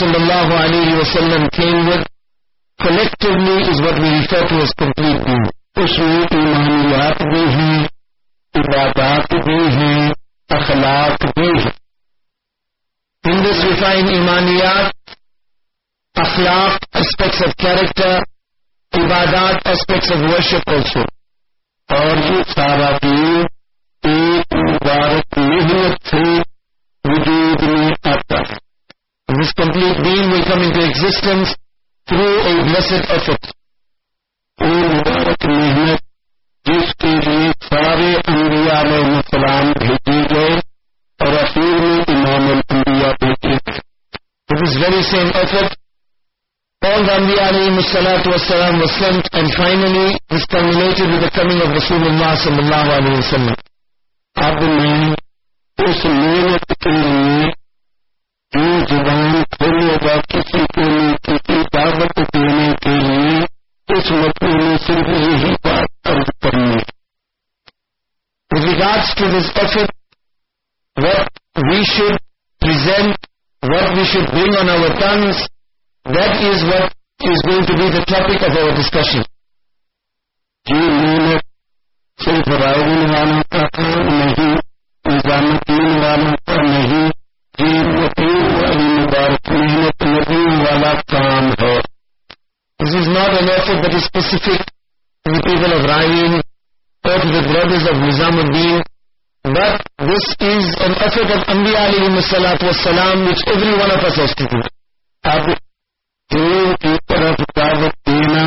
sallallahu alayhi wa sallam came with, collectively is what we refer to as complete deen. उसमें ईमानियात भी हैं इबादात भी हैं अखलाक भी हैं In this we find imaniyat, akhlaq, aspects of character, ibadat, aspects of worship also. और ये सारा दीन एक मुबारक मेहनत से वजूद में आता है this complete deen will come into existence through a blessed effort. very same effort, all the Anbiya alayhi was sent and finally this culminated with the coming of Rasulullah sallallahu alayhi wa sallam. खोलेगा किसी को नेकी की दावत देने के लिए उस मौके में सिर्फ यही बात अर्ज करनी है With regards to this effort, what we should present, what we should bring on our tongues, that is what is going to be the topic of our discussion. ये मेहनत सिर्फ रायगुन वालों का काम नहीं This is not an effort that is specific to the people of Rayin or to the brothers of Nizamuddin, but this is an effort of Anbiya alayhi salatu wassalam which every one of us has to do. अब दीन की तरफ दावत देना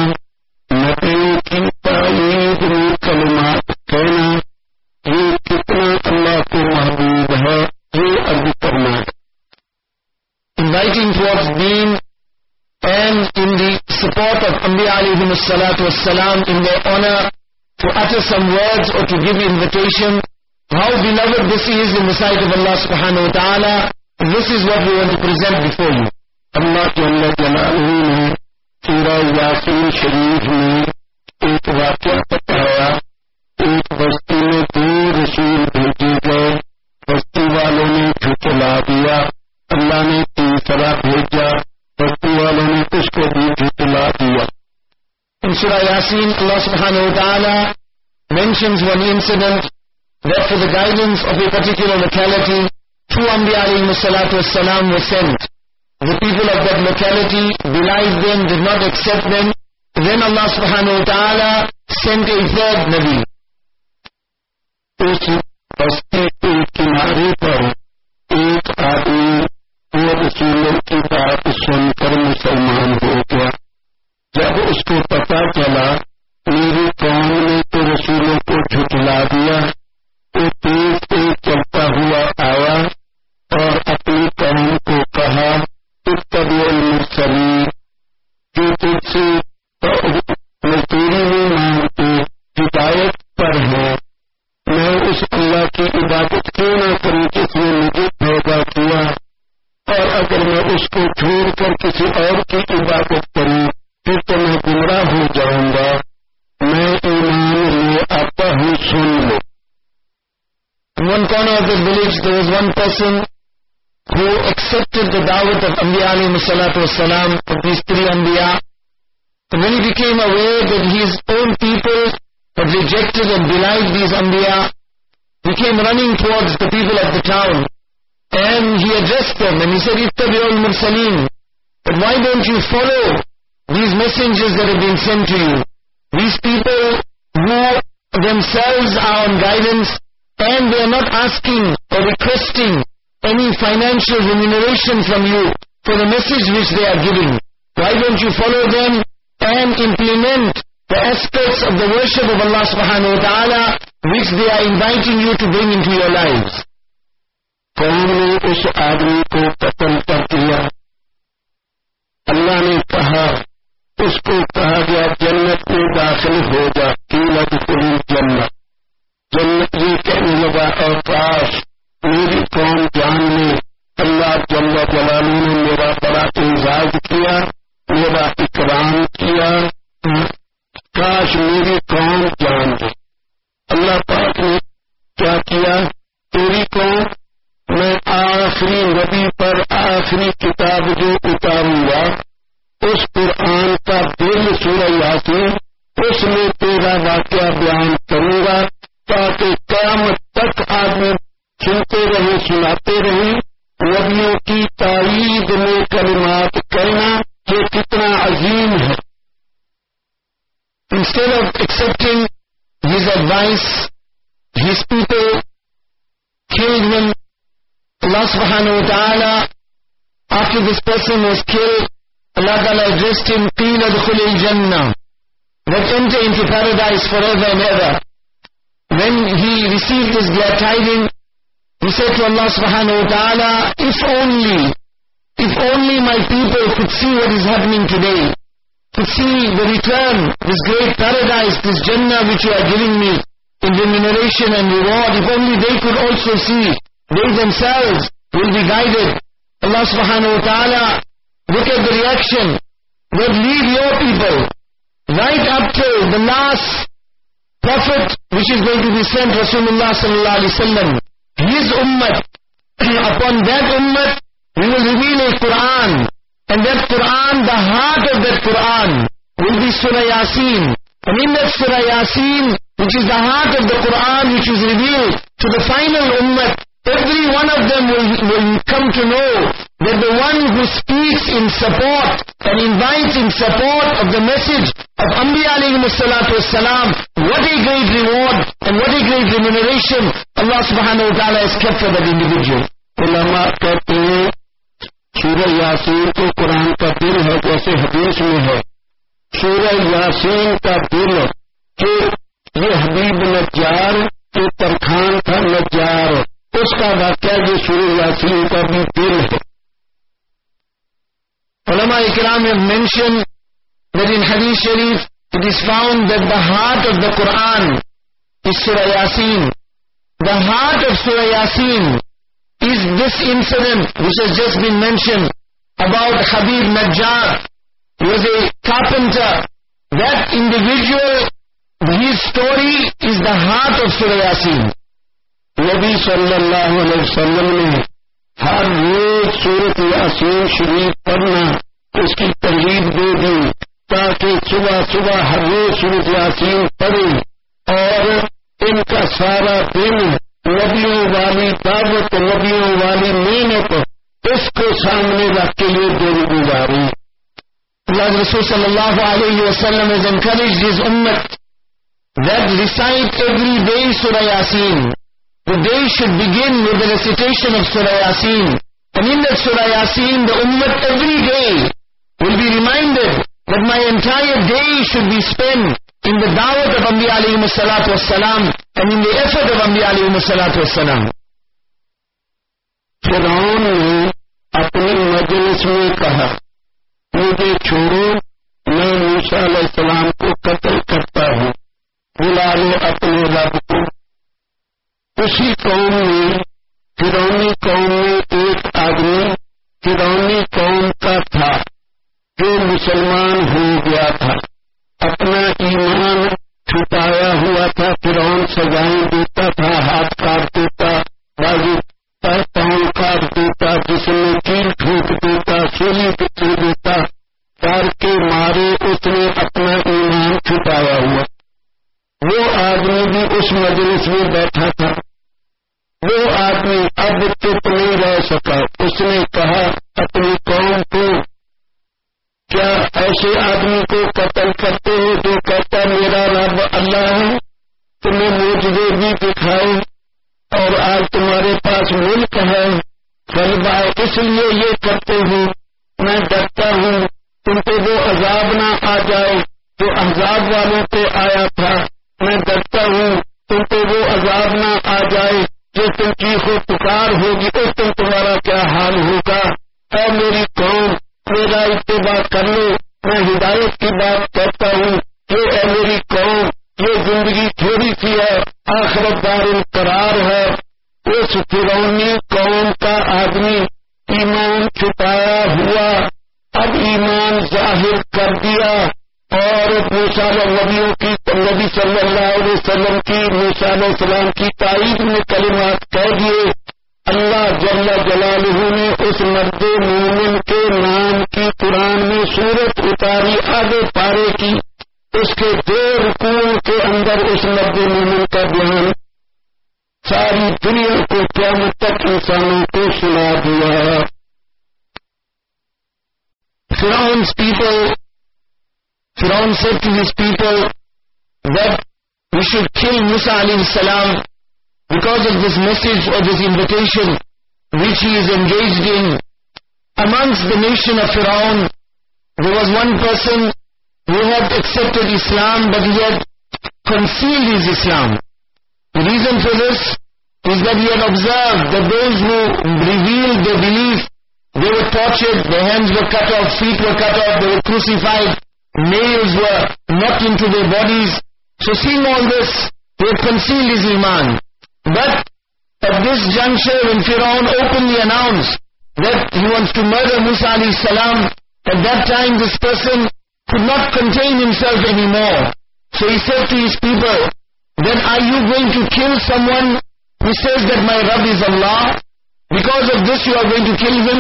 नबी की तालीद में والسلام in their honor to utter some words or to give invitation. How beloved this is in the sight of Allah subhanahu wa ta'ala. This is what we want to present before you. اللہ کے اللہ جلالہ نے سورہ یاسین شریف ایک واقعہ بتایا ایک بستی میں دو رسول بھیجے گئے بستی والوں نے جھٹلا دیا اللہ نے تیسرا بھیجا بستی والوں نے اس کو بھی جھٹلا دیا In Surah Yasin, Allah subhanahu wa ta'ala mentions one incident that for the guidance of a particular locality, two Anbiya alayhi salatu wassalam were sent. The people of that locality belied them, did not accept them. Then Allah subhanahu wa ta'ala sent a third Nabi. उस बस्ती के किनारे पर एक आदमी वो रसूलों की बात सुनकर मुसलमान हो جب اس کو پتا چلا میری قوم نے تو رسولوں کو جھٹلا دیا۔ Da'wat of these three Anbiya. And when he became aware that his own people had rejected and belied these Anbiya, he came running towards the people of the town. And he addressed them and he said, Ittabi'ul mursaleen. But why don't you follow these messengers that have been sent to you? These people who themselves are on guidance and they are not asking or requesting any financial remuneration from you for the message which they are giving. Why don't you follow them and implement the aspects of the worship of Allah subhanahu wa ta'ala which they are inviting you to bring into your lives? कौन ने उस आदमी को कत्ल कर दिया अल्लाह ने कहा उसको कहा गया जन्नत में दाखिल हो जा कीमत पूरी जन्नत जन्नत ये कहने लगा अवकाश मेरी कौन जान اللہ جل جلالہ نے میرا بڑا اعزاز کیا، میرا اکرام کیا۔ کاش میری قوم جان دے۔ اللہ پاک نے کیا کیا؟ تیری قوم، میں آخری نبی پر آخری کتاب جو اتاروں گا، اس قرآن کا دل سورہ یاسین، اس میں تیرا واقعہ بیان کروں گا، تاکہ قیامت تک آدمی سنتے رہے، سناتے رہیں advice, his people killed him. Allah subhanahu wa ta'ala, after this person was killed, Allah ta'ala addressed him, قِيلَ دُخُلِ الْجَنَّةِ Let enter into paradise forever and ever. When he received this glad tidings, he said to Allah subhanahu wa ta'ala, if only, if only my people could see what is happening today, could see the return, this great paradise, this Jannah which you are giving me in remuneration and reward, if only they could also see, they themselves will be guided. Allah subhanahu wa ta'ala, look at the reaction, but leave your people, right up till the last prophet which is going to be sent, Rasulullah sallallahu alaihi wasallam, his ummah, upon that ummah, we will reveal a Quran, and that Quran, the heart of that Quran, will be Surah Yasin. And in that Surah Yasin, which is the heart of the Quran, which is revealed to the final ummah, every one of them will, will come to know that the one who speaks in support and invites in support of the message of Anbiya alayhi wassalam, what a great reward and what a great remuneration Allah subhanahu wa ta'ala has kept for that individual. سورہ یاسین کے قرآن کا دل ہے جیسے حدیث میں ہے۔ سورہ یاسین کا دل کہ یہ حبیب نجار کے ترخان تھا نجار۔ اس کا واقعہ یہ سورہ یاسین کا بھی دل ہے۔ علماء اکرام مینشن لیکن حدیث شریف it is found the heart of the Quran is سورہ یاسین۔ دا ہارٹ آف سورہ Yasin is this incident which has just been mentioned about Habib Najjar was a carpenter. That individual, his story is the heart of Surah Yasin. نبی صلی اللہ علیہ وسلم نے ہر روز صورت یاسین شریف پڑھنا اس کی ترغیب دے دی تاکہ صبح صبح ہر روز صورت یاسین پڑھے اور ان کا سارا دن नबियों वाली दावत नबियों वाली मेहनत इसको सामने रख के ये दिन गुजारी Allah Rasul sallallahu alayhi wa sallam has encouraged his ummah that recite every day Surah Yasin. The day should begin with the recitation of Surah Yasin. And in that Surah Yasin, the ummah every day will be reminded that my entire day should be spent in the دعوت of Anbiya علیہ salatu والسلام ان in the effort of Anbiya alayhi salatu فرعون نے اپنے مجلس میں کہا، مجھے چھوڑو، میں موسا علیہ السلام کو قتل کرتا ہوں۔ بلا لو اپنے رب کو، اسی قوم میں فرونی قوم میں ایک آدمی فرونی قوم کا تھا، جو مسلمان ہو گیا تھا۔ Message or this invitation which he is engaged in. Amongst the nation of Firaun, there was one person who had accepted Islam but he had concealed his Islam. The reason for this is that he had observed that those who revealed their belief they were tortured, their hands were cut off, feet were cut off, they were crucified, nails were knocked into their bodies. So seeing all this, they had concealed his iman. But at this juncture when Firaun openly announced that he wants to murder Musa alayhi salam, at that time this person could not contain himself anymore. So he said to his people, then are you going to kill someone who says that my Rabb is Allah? Because of this you are going to kill him?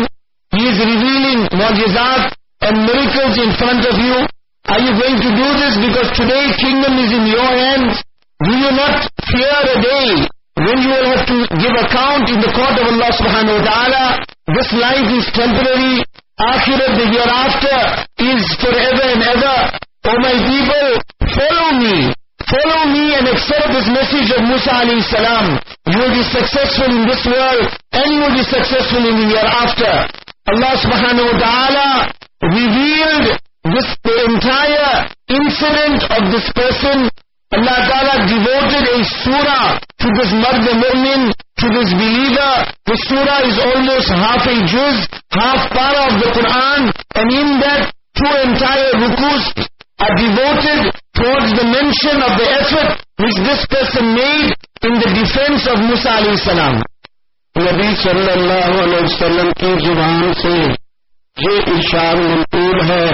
He is revealing mu'jizat and miracles in front of you. Are you going to do this because today kingdom is in your hands? Do you not fear a day when you will have to give account in the court of Allah subhanahu wa ta'ala? This life is temporary. Akhirat, the hereafter, is forever and ever. O my people, follow me. Follow me and accept this message of Musa alayhi salam. You will be successful in this world and you will be successful in the hereafter. Allah subhanahu wa ta'ala revealed this the entire incident of this person. Allah ta'ala devoted a surah to this mard mu'min, to this believer. The surah is almost half a juz, half para of the Quran, and in that two entire rukus are devoted towards the mention of the effort which this person made in the defense of Musa alayhi salam. नबी सल्लल्लाहु अलैहि वसल्लम की जुबान से ये इशार मंकूल है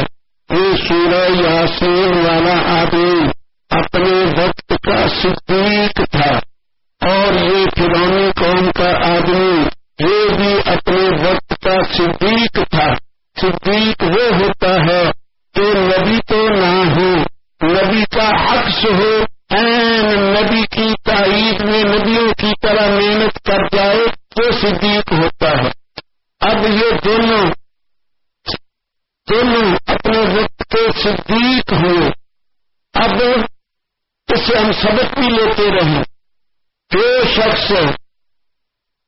ये सूरह यासीन वाला आदमी اپنے وقت کا صدیق تھا اور یہ پرانی قوم کا آدمی یہ بھی اپنے وقت کا صدیق تھا۔ صدیق وہ ہوتا ہے کہ نبی تو نہ ہو، نبی کا عکس ہو۔ این نبی کی تائید میں، نبیوں کی طرح محنت کر جائے تو صدیق ہوتا ہے۔ اب یہ دونوں دونوں اپنے وقت کے صدیق ہوئے اب اس سے ہم سبق بھی لیتے رہیں۔ جو شخص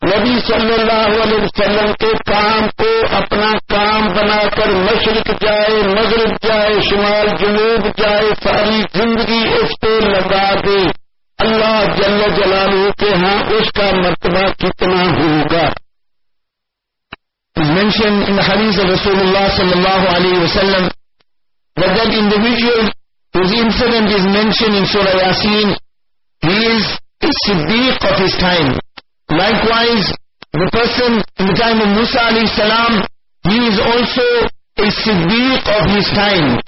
نبی صلی اللہ علیہ وسلم کے کام کو اپنا کام بنا کر مشرق جائے، مغرب جائے، شمال جنوب جائے، ساری زندگی اس کو لگا دے۔ اللہ جل جلال کے ہاں اس کا مرتبہ کتنا ہوگا۔ Mentioned in the hadith of Rasulullah sallallahu alayhi wa sallam that that individual whose incident is mentioned in Surah Yasin, he is a Siddiq of his time. Likewise, the person in the time of Musa alayhi salam, he is also a Siddiq of his time.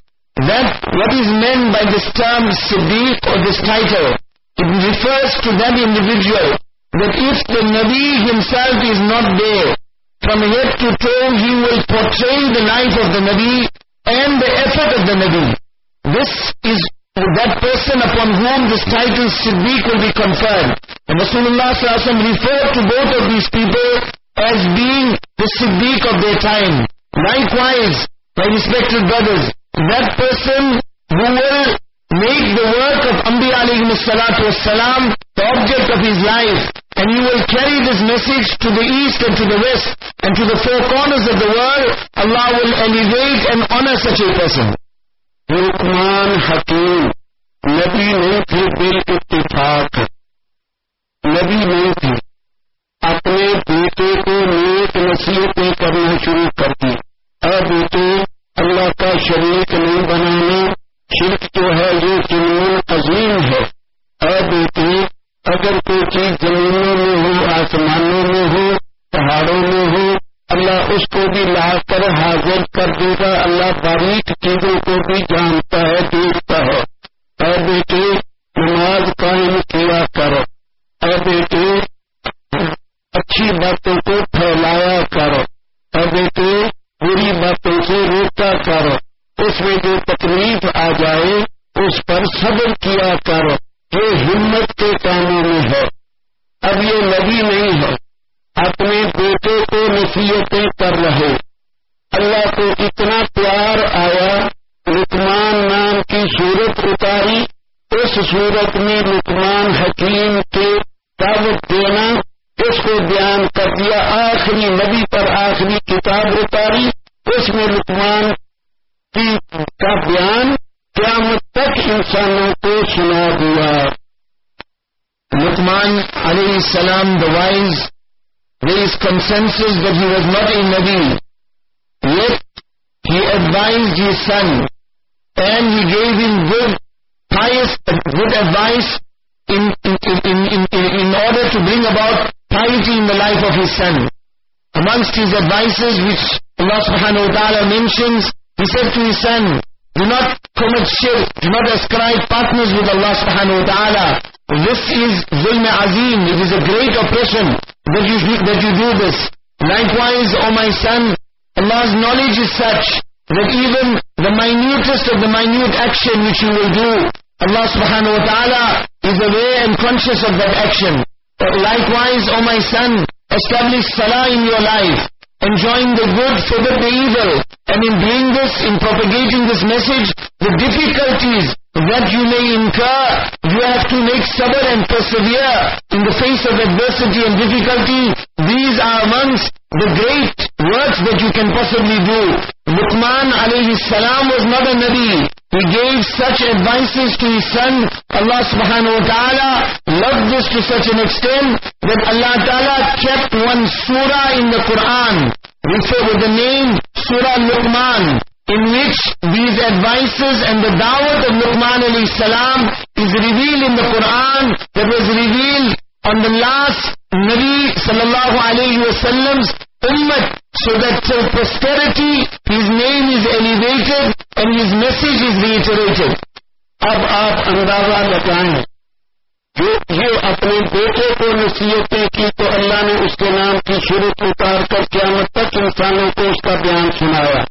That, what is meant by this term Siddiq or this title, it refers to that individual that if the Nabi himself is not there, from head to toe he will portray the life of the Nabi and the effort of the Nabi. This is that person upon whom this title Siddiq will be conferred. And Rasulullah referred to both of these people as being the Siddiq of their time. Likewise, my respected brothers, that person who will make the work of Anbiya alayhi salatu salam the object of his life, and he will carry this message to the east and to the west and to the four corners of the world, Allah will elevate and honor such a person. لکمان حکیم، نبی نہیں تھے دل اتفاق۔ نبی نہیں تھے اپنے بیٹے کو نیک نصیحتیں کرنا شروع کر دی۔ اے بیٹے، اللہ کا شریک نہیں بنانا شرک جو ہے، یہ جنون عظیم ہے۔ اے بیٹے، اگر کوئی چیز زمینوں میں ہو، آسمانوں میں ہو، پہاڑوں میں ہو اللہ اس کو بھی لا کر حاضر کر دے گا۔ اللہ باریک چیزوں کو بھی جانتا ہے، دیکھتا ہے۔ اور بیٹے، نماز قائم کیا کرو۔ اے بیٹے، اچھی باتوں کو پھیلایا کرو۔ اور بیٹے، بری باتوں سے روکا کرو۔ اس میں جو تکلیف آ جائے، اس پر صبر کیا کرو۔ یہ ہمت کے کاموں میں ہے۔ اب یہ نبی نہیں ہے۔ اپنے بیٹے کو نصیحتیں کر رہے۔ اللہ کو اتنا پیار آیا رکمان نام کی صورت اتاری۔ اس صورت میں رکمان حکیم کے تب دینا، اس کو بیان کر دیا۔ آخری نبی پر آخری کتاب اتاری۔ اس میں رکمان کی کا بیان قیامت تک انسانوں کو سنا دیا۔ رکمان علیہ السلام the wise there is consensus that he was not a Nabi. Yet, he advised his son and he gave him good, pious, good advice in, in, in, in, in, order to bring about piety in the life of his son. Amongst his advices which Allah subhanahu wa ta'ala mentions, he said to his son, do not commit shirk, do not ascribe partners with Allah subhanahu wa ta'ala. This is zulm azim, it is a great oppression that you, that you do this. Likewise, O my son, Allah's knowledge is such that even the minutest of the minute action which you will do, Allah subhanahu wa ta'ala is aware and conscious of that action. Likewise, O my son, establish salah in your life. Enjoying the good, forbid the evil. And in doing this, in propagating this message, the difficulties that you may incur, you have to make sabr and persevere in the face of adversity and difficulty. These are amongst the great works that you can possibly do. Luqman alayhi salam was not a Nabi. He gave such advices to his son. Allah subhanahu wa ta'ala loved this to such an extent that Allah ta'ala kept one surah in the Quran referred with the name Surah Luqman in which these advices and the da'wah of Luqman alayhi salam is revealed in the Quran that in much wise advices and the دعوت of نغمان ummah so that till posterity his name is elevated and his message is reiterated. اب آپ اندازہ لگائیں جو اپنے بیٹے کو نصیحتیں کی تو اللہ نے اس کے نام کی شروع اتار کر قیامت تک انسانوں کو اس کا بیان سنایا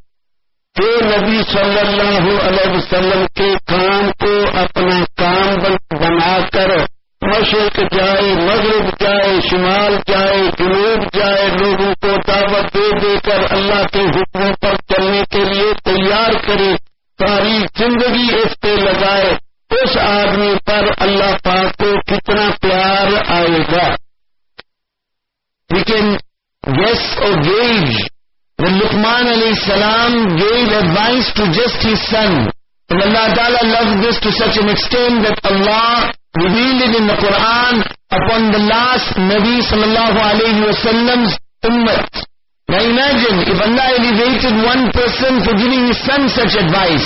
کہ نبی صلی اللہ علیہ وسلم کے کام کو اپنا کام بنا کر مشرق جائے، مغرب جائے، شمال جائے، جنوب جائے، لوگوں کو دعوت دے دے کر اللہ کے حکموں پر چلنے کے لیے تیار کرے، ساری زندگی اس پہ لگائے، اس آدمی پر اللہ پاک کو کتنا پیار آئے گا۔ لیکن yes or wage that Luqman alayhi salam gave advice to just his son. And Allah Ta'ala loved this to such an extent that Allah revealed it in the Quran upon the last Nabi sallallahu alayhi wasallam's ummah. Now imagine if Allah elevated one person for giving his son such advice,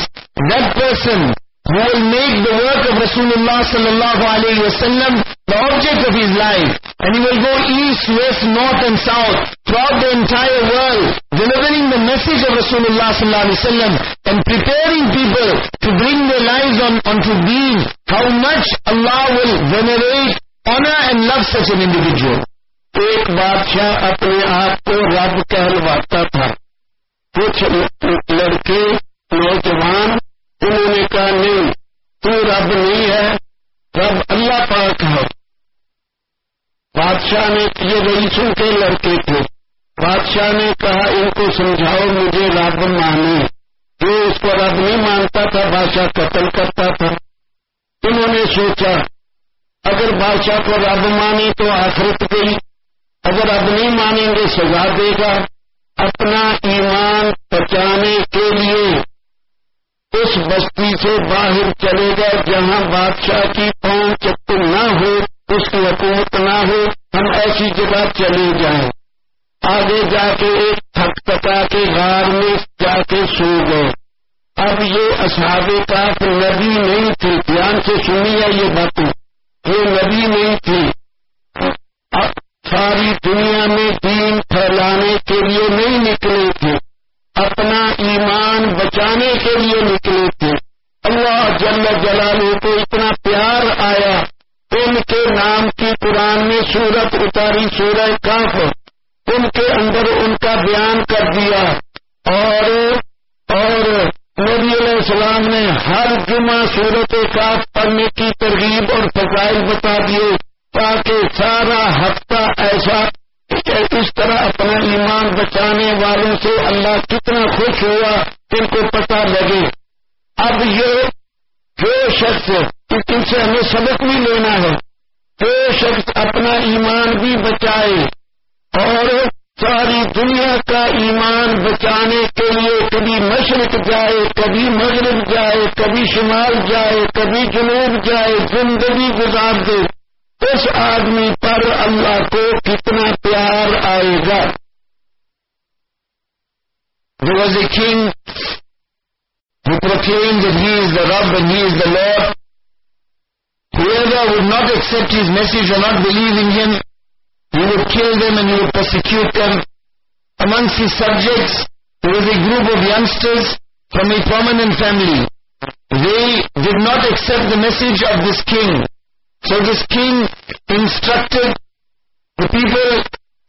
that person who will make the work of Rasulullah sallallahu alayhi wasallam the object of his life. And he will go east, west, north and south throughout the entire world, delivering the message of Rasulullah sallallahu alayhi wasallam and preparing people to bring their lives on, onto being. How much Allah will venerate, honor and love such an individual. एक बादशाह अपने आप को रब कहलवाता था कुछ लड़के नौजवान उन्होंने कहा नहीं तू रब नहीं है रब अल्लाह पाक है बादशाह ने ये रईसों के लड़के थे بادشاہ نے کہا، ان کو سمجھاؤ مجھے رب مانے۔ جو اس کو رب نہیں مانتا تھا، بادشاہ قتل کرتا تھا۔ انہوں نے سوچا، اگر بادشاہ کو رب مانے تو آخرت گئی۔ اگر رب نہیں مانیں گے، سزا دے گا۔ اپنا ایمان بچانے کے لیے اس بستی سے باہر چلے گا جہاں بادشاہ کی پہنچ نہ ہو، اس کی حکومت نہ ہو، ہم ایسی جگہ چلے جائیں۔ آگے جا کے ایک تھکا کے غار میں جا کے سو گئے۔ اب یہ اصحاب کاف نبی نہیں تھی۔ دھیان سے سنی ہے یہ باتیں۔ یہ نبی نہیں تھی۔ اب ساری دنیا میں دین پھیلانے کے لیے نہیں نکلے تھے۔ اپنا ایمان بچانے کے لیے نکلے تھے۔ اللہ جل جلالہ کو اتنا پیار آیا۔ ان کے نام کی قرآن میں سورت اتاری سورہ کاف ان کے اندر ان کا بیان کر دیا اور اور نبی علیہ السلام نے ہر جمعہ صورت کاف پڑھنے کی ترغیب اور فضائل بتا دیے تاکہ سارا ہفتہ ایسا اس طرح اپنا ایمان بچانے والوں سے اللہ کتنا خوش ہوا ان کو پتہ لگے۔ اب یہ جو شخص ان سے ہمیں سبق بھی لینا ہے، جو شخص اپنا ایمان بھی بچائے اور ساری دنیا کا ایمان بچانے کے لیے کبھی مشرق جائے کبھی مغرب جائے کبھی شمال جائے کبھی جنوب جائے زندگی گزار دے۔ اس آدمی پر اللہ کو کتنا پیار آئے گا۔ There was a king who proclaimed that he is the Rabb and he is the Whoever would not accept his message or not believe in him, he would kill them and you would persecute them. Amongst his subjects, there was a group of youngsters from a prominent family. They did not accept the message of this king. So this king instructed the people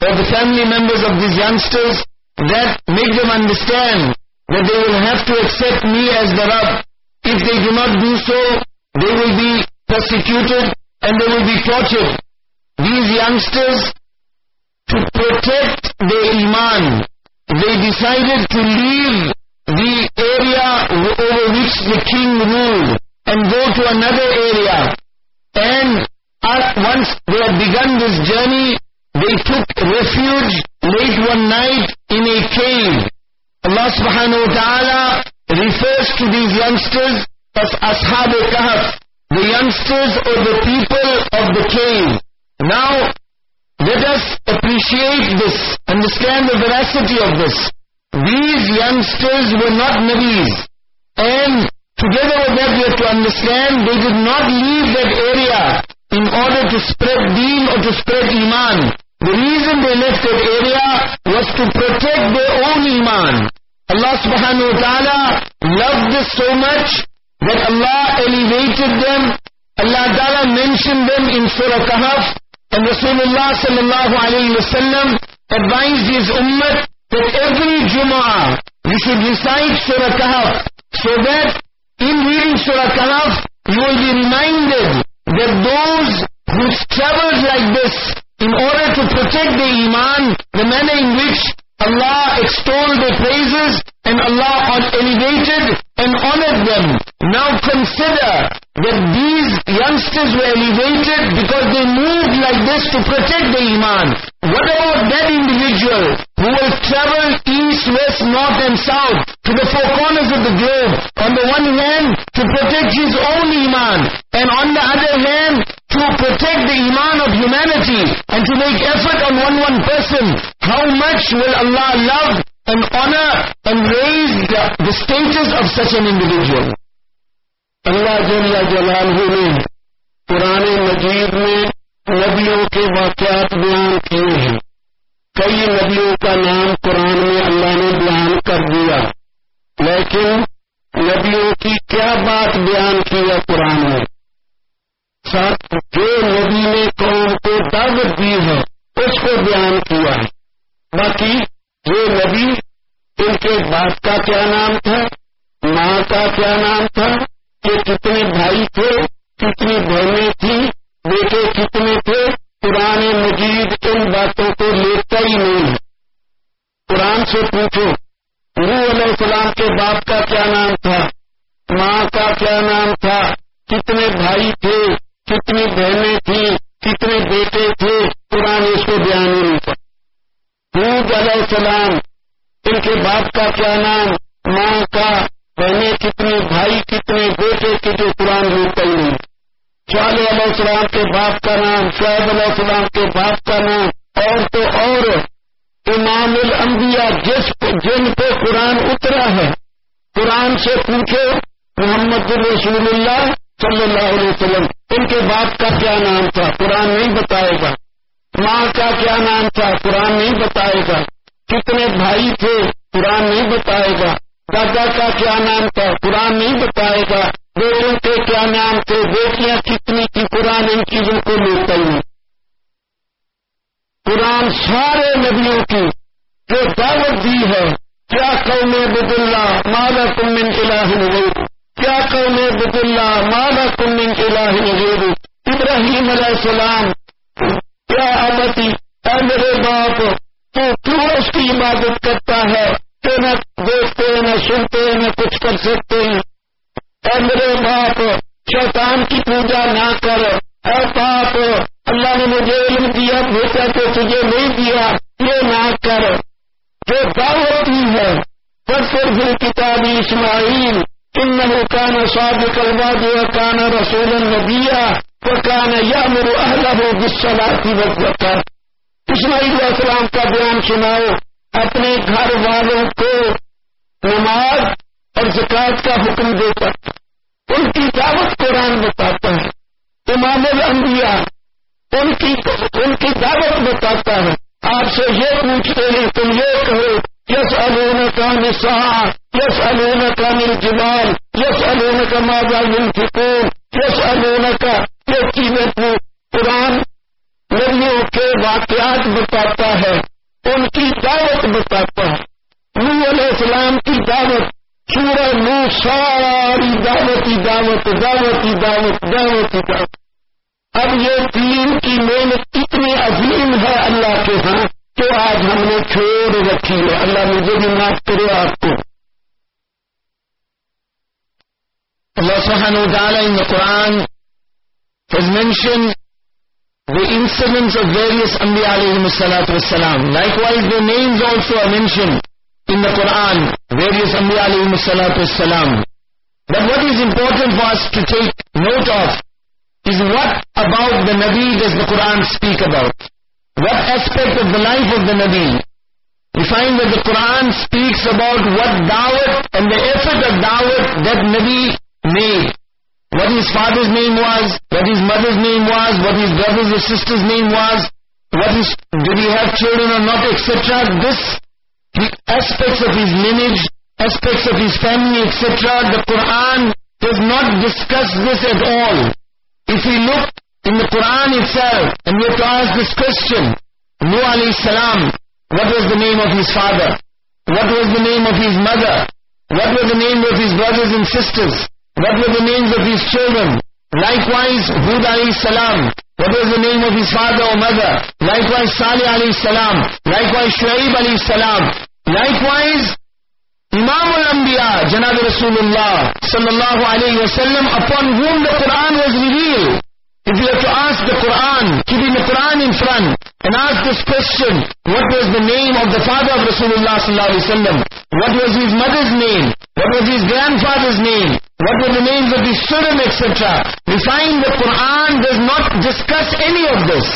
or the family members of these youngsters that make them understand that they will have to accept me as the Rabb. If they do not do so, they will be persecuted and they will be tortured. These youngsters, to protect their iman, they decided to leave the area over which the king ruled and go to another area. And once they had begun this journey, they took refuge late one night in a cave. Allah subhanahu wa ta'ala refers to these youngsters as Ashab Kahf, the youngsters or the people of the cave. Now, let us appreciate this, understand the veracity of this. These youngsters were not Nabis. And together with that we have to understand they did not leave that area in order to spread deen or to spread iman. The reason they left that area was to protect their own iman. Allah subhanahu wa ta'ala loved this so much that Allah elevated them. Allah ta'ala mentioned them in Surah Kahf and Rasulullah sallallahu alayhi wa sallam advised his ummah that every Jumu'ah you should recite Surah Kahf so that in reading Surah Kahf you will be reminded that those who traveled like this in order to protect the iman, the manner in which Allah extolled their praises and Allah elevated and honored them. Now consider that these youngsters were elevated because they moved like this to protect the iman. What about that individual who will travel east, west, north and south to the four corners of the globe? On the one hand, to protect his own iman and on the other hand, to protect the iman of humanity and to make effort on one one person. How much will Allah love and honor and raise the, the status of such an individual? اللہ جل جلالہ نے پرانے مجید میں نبیوں کے واقعات بیان کیے ہیں۔ کئی نبیوں کا نام قرآن میں اللہ نے بیان کر دیا، لیکن نبیوں کی کیا بات بیان کی ہے قرآن میں؟ ساتھ، جو نبی نے قوم کو دعوت دی ہے، اس کو بیان کیا ہے۔ باقی یہ نبی، ان کے باپ کا کیا نام تھا، ماں کا کیا نام پوجا نہ کر۔ اے پاپ، اللہ نے مجھے علم دیا بھیجا تو تجھے نہیں دیا، یہ نہ کر۔ جو داؤ ہوتی ہے سب سے کتابی اسماعیل۔ انه دیا صادق کان وكان رسولا نبيا وكان يأمر أهله کی وقت اسماعیل علیہ السلام کا بیان سناؤ۔ اپنے گھر والوں کو نماز اور زکات کا حکم دیتا ان کی دعوت قرآن بتاتا ہے، امام الانبیاء ان کی ان کی دعوت بتاتا ہے۔ آپ سے یہ پوچھتے ہیں، تم یہ کہو یس علوم کا نسا یس علوم کا مل جمال یس علوم کا ماضا مل فکون یس علوم کا یہ چیزیں قرآن نبیوں کے واقعات بتاتا ہے، ان کی دعوت بتاتا ہے۔ نو علیہ السلام کی دعوت सूरह नू सारी दावती दावत दावती दावत दावती दावत अब ये दीन की मेहनत इतनी अजीम है अल्लाह के यहाँ तो आज हमने छोड़ रखी है अल्लाह मुझे भी माफ करे आपको Allah subhanahu wa ta'ala in the Quran has mentioned the incidents of various Anbiya alayhi salatu wassalam. Likewise, their names also are mentioned in the Quran, various Anbiya alayhi salatu wassalam. But what is important for us to take note of is what about the Nabi does the Quran speak about? What aspect of the life of the Nabi? We find that the Quran speaks about what dawat and the effort of dawat that Nabi made. What his father's name was, what his mother's name was, what his brothers or sisters' name was, what is, did he have children or not, etc. This, aspects of his lineage, aspects of his family, etc. The Quran does not discuss this at all. If we look in the Quran itself, and we have to ask this question, Nuh alayhi salam, what was the name of his father? What was the name of his mother? What were the names of his brothers and sisters? What were the names of his children? Likewise, Hud alayhi salam. What was the name of his father or mother? Likewise, Salih alayhi salam. Likewise, Shuaib alayhi salam. Likewise, Imam al-Anbiya, Janab Rasulullah sallallahu alayhi wasallam, upon whom the Quran was revealed. If you have to ask the Quran, keeping the Quran in front, and ask this question, what was the name of the father of Rasulullah sallallahu alayhi wasallam? What was his mother's name? What was his grandfather's name? What were the names of his children, etc.? We find the Quran does not discuss any of this.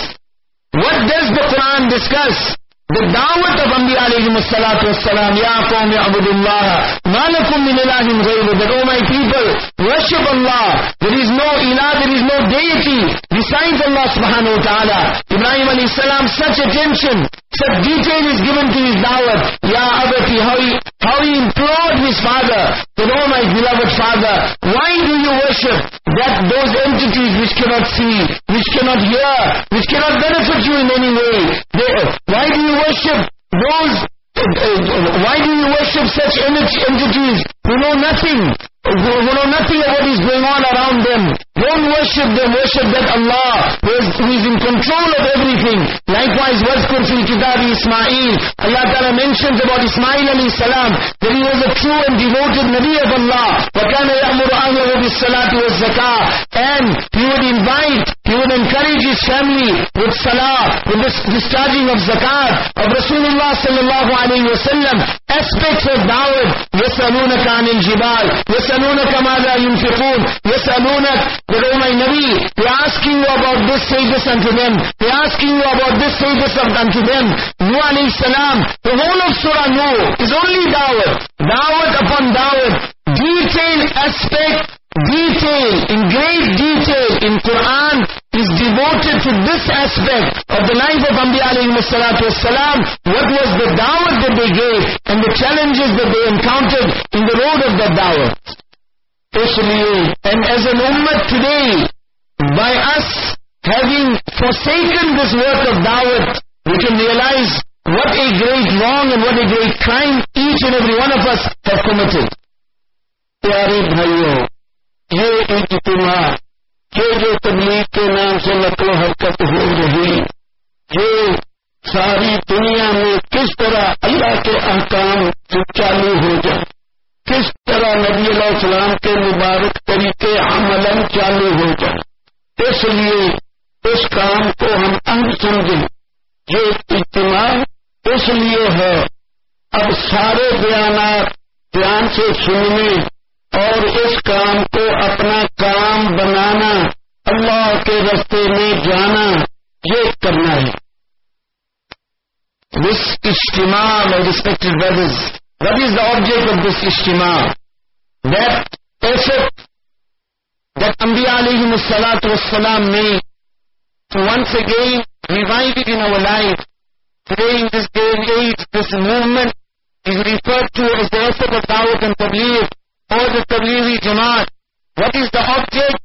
What does the Quran discuss? The da'wat of Anbiya alayhi salatu wassalam, Ya qawmi abudullah, malakum min ilahin ghayru, that oh my people, worship Allah. There is no ilah, there is no deity besides Allah subhanahu wa ta'ala. Ibrahim alayhi salam, such attention, such detail is given to his da'wat. Ya abati, how he, how he implored his father, that oh my beloved father, why do you worship that those entities which cannot see, which cannot hear, which cannot benefit you in any way? They, why do you worship those, uh, uh, why do you worship such entities who know nothing, who, who know nothing of what is going on around them? Don't worship them, worship that Allah who is, who is in control of everything. Likewise, وَذْكُرْ فِي كِتَابِ Ismail. Allah Ta'ala mentions about Ismail alayhi salam that he was a true and devoted Nabi of Allah. وَكَانَ يَأْمُرُ أَهْلَهُ بِالصَّلَاةِ وَالزَّكَاةِ And he would invite, he would encourage his family with salah, with this discharging of zakat, of Rasulullah sallallahu alayhi wa sallam, aspects of da'wat. يَسْأَلُونَكَ عَنِ الْجِبَالِ يَسْأَلُونَكَ مَاذَا يُنْفِقُونَ يَسْأَلُونَكَ that, oh my Nabi, they're asking you about this, say this unto them. They're asking you about this, say this unto them. Nuh alayhi salam, the whole of Surah Nuh is only da'wat. Da'wat upon da'wat. Detail aspect, detail, in great detail in Quran is devoted to this aspect of the life of Anbiya alayhi salatu wassalam. What was the da'wat that they gave and the challenges that they encountered in the road of that da'wat. इसलिए and as an ummah today, by us having forsaken this work of da'wat, we can realize what a great wrong and what a great crime each and every one of us have committed. प्यारे भाइयों یہ اجتماع یہ جو تبلیغ کے نام سے نقل و حرکت ہو رہی یہ ساری دنیا میں کس طرح اللہ کے احکام چالو ہو جائے، کس طرح نبی علیہ السلام کے مبارک طریقے عمل چالو ہو جائے۔ اس لیے اس کام کو ہم انگ سمجھیں۔ یہ اجتماع اس لیے ہے۔ اب سارے بیانات دھیان سے سننے اور اس کام کو اپنا کام بنانا، اللہ کے رستے میں جانا، یہ کرنا ہے۔ دس اجتماع میں respected brothers what is the object of this اجتماع دیٹ پیسٹ دیٹ امبیا علیہ مسلاط والسلام نے once again rewind in our life today this day this movement is refer to as the effort of دعوت اینڈ تبلیغ or the Tablighi Jamaat. What is the object?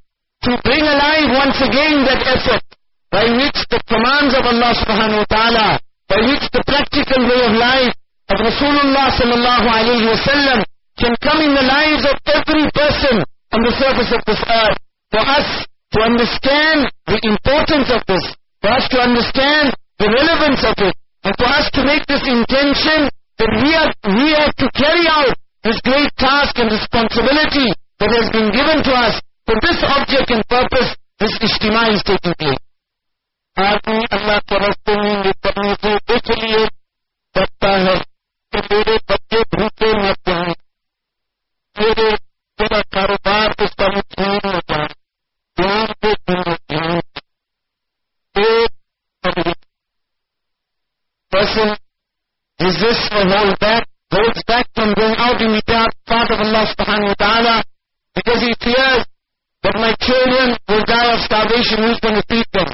To bring alive once again that effort by which the commands of Allah subhanahu wa ta'ala, by which the practical way of life of Rasulullah sallallahu alayhi wa sallam can come in the lives of every person on the surface of this earth. For us to understand the importance of this, for us to understand the relevance of it, and for us to make this intention that we are, we have to carry out this great task and responsibility that has been given to us for this object and purpose, this ijtima is taking place. आदमी अल्लाह के रस्ते में निकलने से है कि मेरे बच्चे भूखे न जाए मेरे मेरा कारोबार उसका नुकसान न जाए from going out in the path of Allah subhanahu wa ta'ala because he fears that my children will die of starvation, who's going to feed them?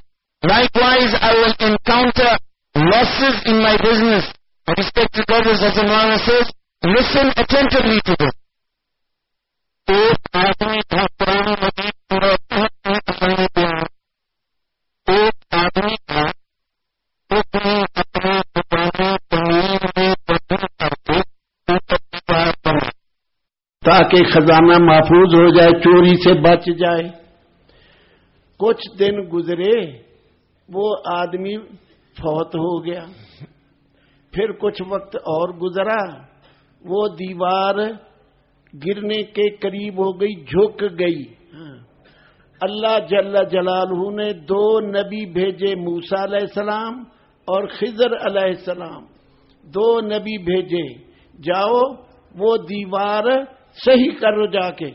Likewise, I will encounter losses in my business. My respected brothers, as the Imam says, listen attentively to this. एक आदमी تاکہ خزانہ محفوظ ہو جائے، چوری سے بچ جائے۔ کچھ دن گزرے، وہ آدمی فوت ہو گیا۔ پھر کچھ وقت اور گزرا، وہ دیوار گرنے کے قریب ہو گئی، جھک گئی۔ ہاں۔ اللہ جل جلالہ نے دو نبی بھیجے موسا علیہ السلام اور خضر علیہ السلام۔ دو نبی بھیجے۔ جاؤ، وہ دیوار صحیح کر جا کے۔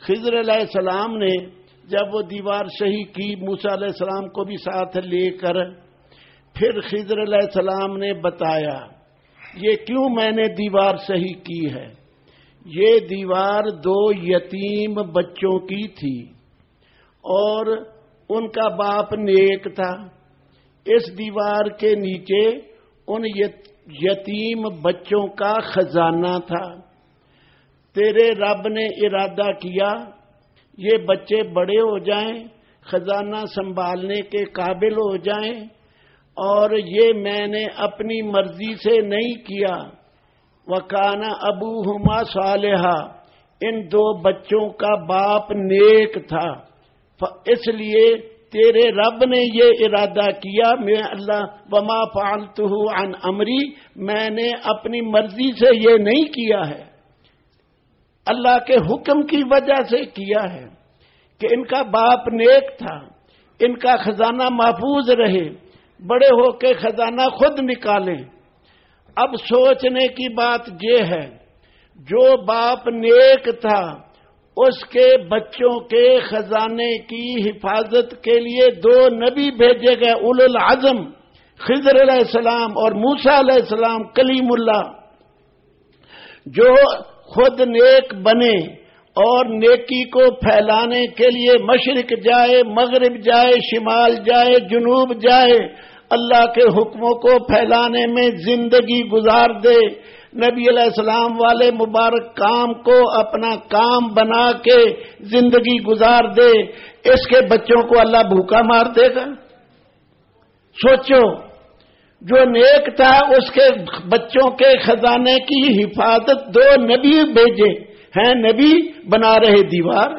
خضر علیہ السلام نے جب وہ دیوار صحیح کی موسا علیہ السلام کو بھی ساتھ لے کر، پھر خضر علیہ السلام نے بتایا، یہ کیوں میں نے دیوار صحیح کی ہے؟ یہ دیوار دو یتیم بچوں کی تھی اور ان کا باپ نیک تھا۔ اس دیوار کے نیچے ان یتیم بچوں کا خزانہ تھا۔ تیرے رب نے ارادہ کیا، یہ بچے بڑے ہو جائیں، خزانہ سنبھالنے کے قابل ہو جائیں، اور یہ میں نے اپنی مرضی سے نہیں کیا۔ وکانا ابو ہما صالحہ، ان دو بچوں کا باپ نیک تھا۔ اس لیے تیرے رب نے یہ ارادہ کیا، میں اللہ، وما فالتو عن امری میں نے اپنی مرضی سے یہ نہیں کیا ہے۔ اللہ کے حکم کی وجہ سے کیا ہے کہ ان کا باپ نیک تھا، ان کا خزانہ محفوظ رہے، بڑے ہو کے خزانہ خود نکالیں۔ اب سوچنے کی بات یہ ہے، جو باپ نیک تھا، اس کے بچوں کے خزانے کی حفاظت کے لیے دو نبی بھیجے گئے اول العظم خضر علیہ السلام اور موسا علیہ السلام، کلیم اللہ۔ جو خود نیک بنے اور نیکی کو پھیلانے کے لیے مشرق جائے، مغرب جائے، شمال جائے، جنوب جائے، اللہ کے حکموں کو پھیلانے میں زندگی گزار دے۔ نبی علیہ السلام والے مبارک کام کو اپنا کام بنا کے زندگی گزار دے۔ اس کے بچوں کو اللہ بھوکا مار دے گا۔ سوچو جو نیک تھا، اس کے بچوں کے خزانے کی حفاظت دو نبی بھیجے ہیں، نبی بنا رہے دیوار۔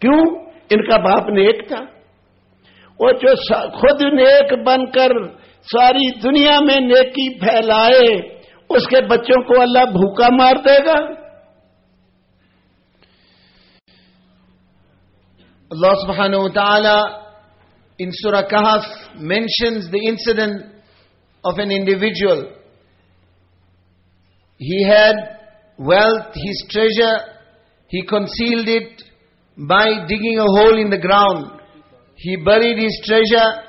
کیوں؟ ان کا باپ نیک تھا۔ وہ جو خود نیک بن کر ساری دنیا میں نیکی پھیلائے، اس کے بچوں کو اللہ بھوکا مار دے گا۔ اللہ سبحانہ و تعالی in Surah Kahf mentions the incident of an individual. He had wealth, his treasure, he concealed it by digging a hole in the ground. He buried his treasure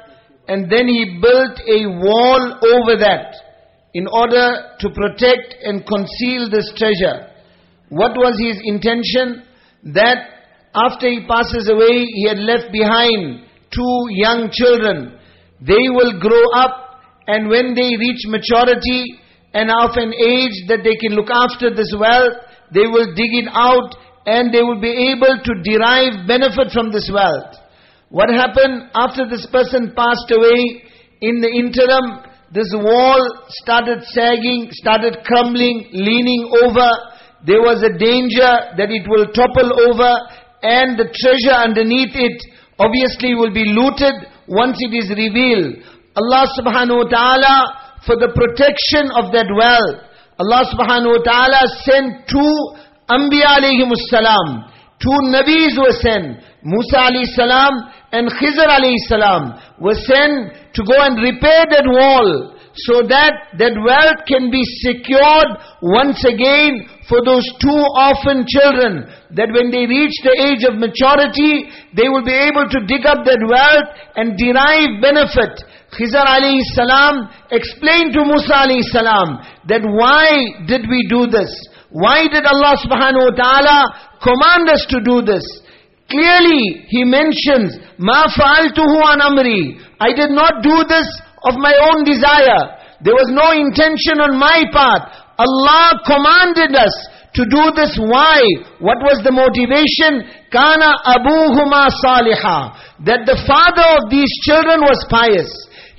and then he built a wall over that in order to protect and conceal this treasure. What was his intention? That after he passes away, he had left behind two young children. They will grow up and when they reach maturity, and of an age that they can look after this wealth, they will dig it out and they will be able to derive benefit from this wealth. What happened after this person passed away? In the interim, this wall started sagging, started crumbling, leaning over. There was a danger that it will topple over and the treasure underneath it obviously it will be looted once it is revealed. Allah subhanahu wa ta'ala for the protection of that wealth. Allah subhanahu wa ta'ala sent two Anbiya alayhi salam. Two Nabis were sent. Musa alayhi salam and Khizr alayhi salam were sent to go and repair that wall so that that wealth can be secured once again for those two orphan children that when they reach the age of maturity they will be able to dig up that wealth and derive benefit Khizr alayhi salam explained to Musa alayhi salam that why did we do this? Why did Allah subhanahu wa ta'ala command us to do this? Clearly, he mentions, Ma fa'altuhu an amri. I did not do this of my own desire. There was no intention on my part. Allah commanded us to do this. Why? What was the motivation? Kana abuhuma saliha. That the father of these children was pious.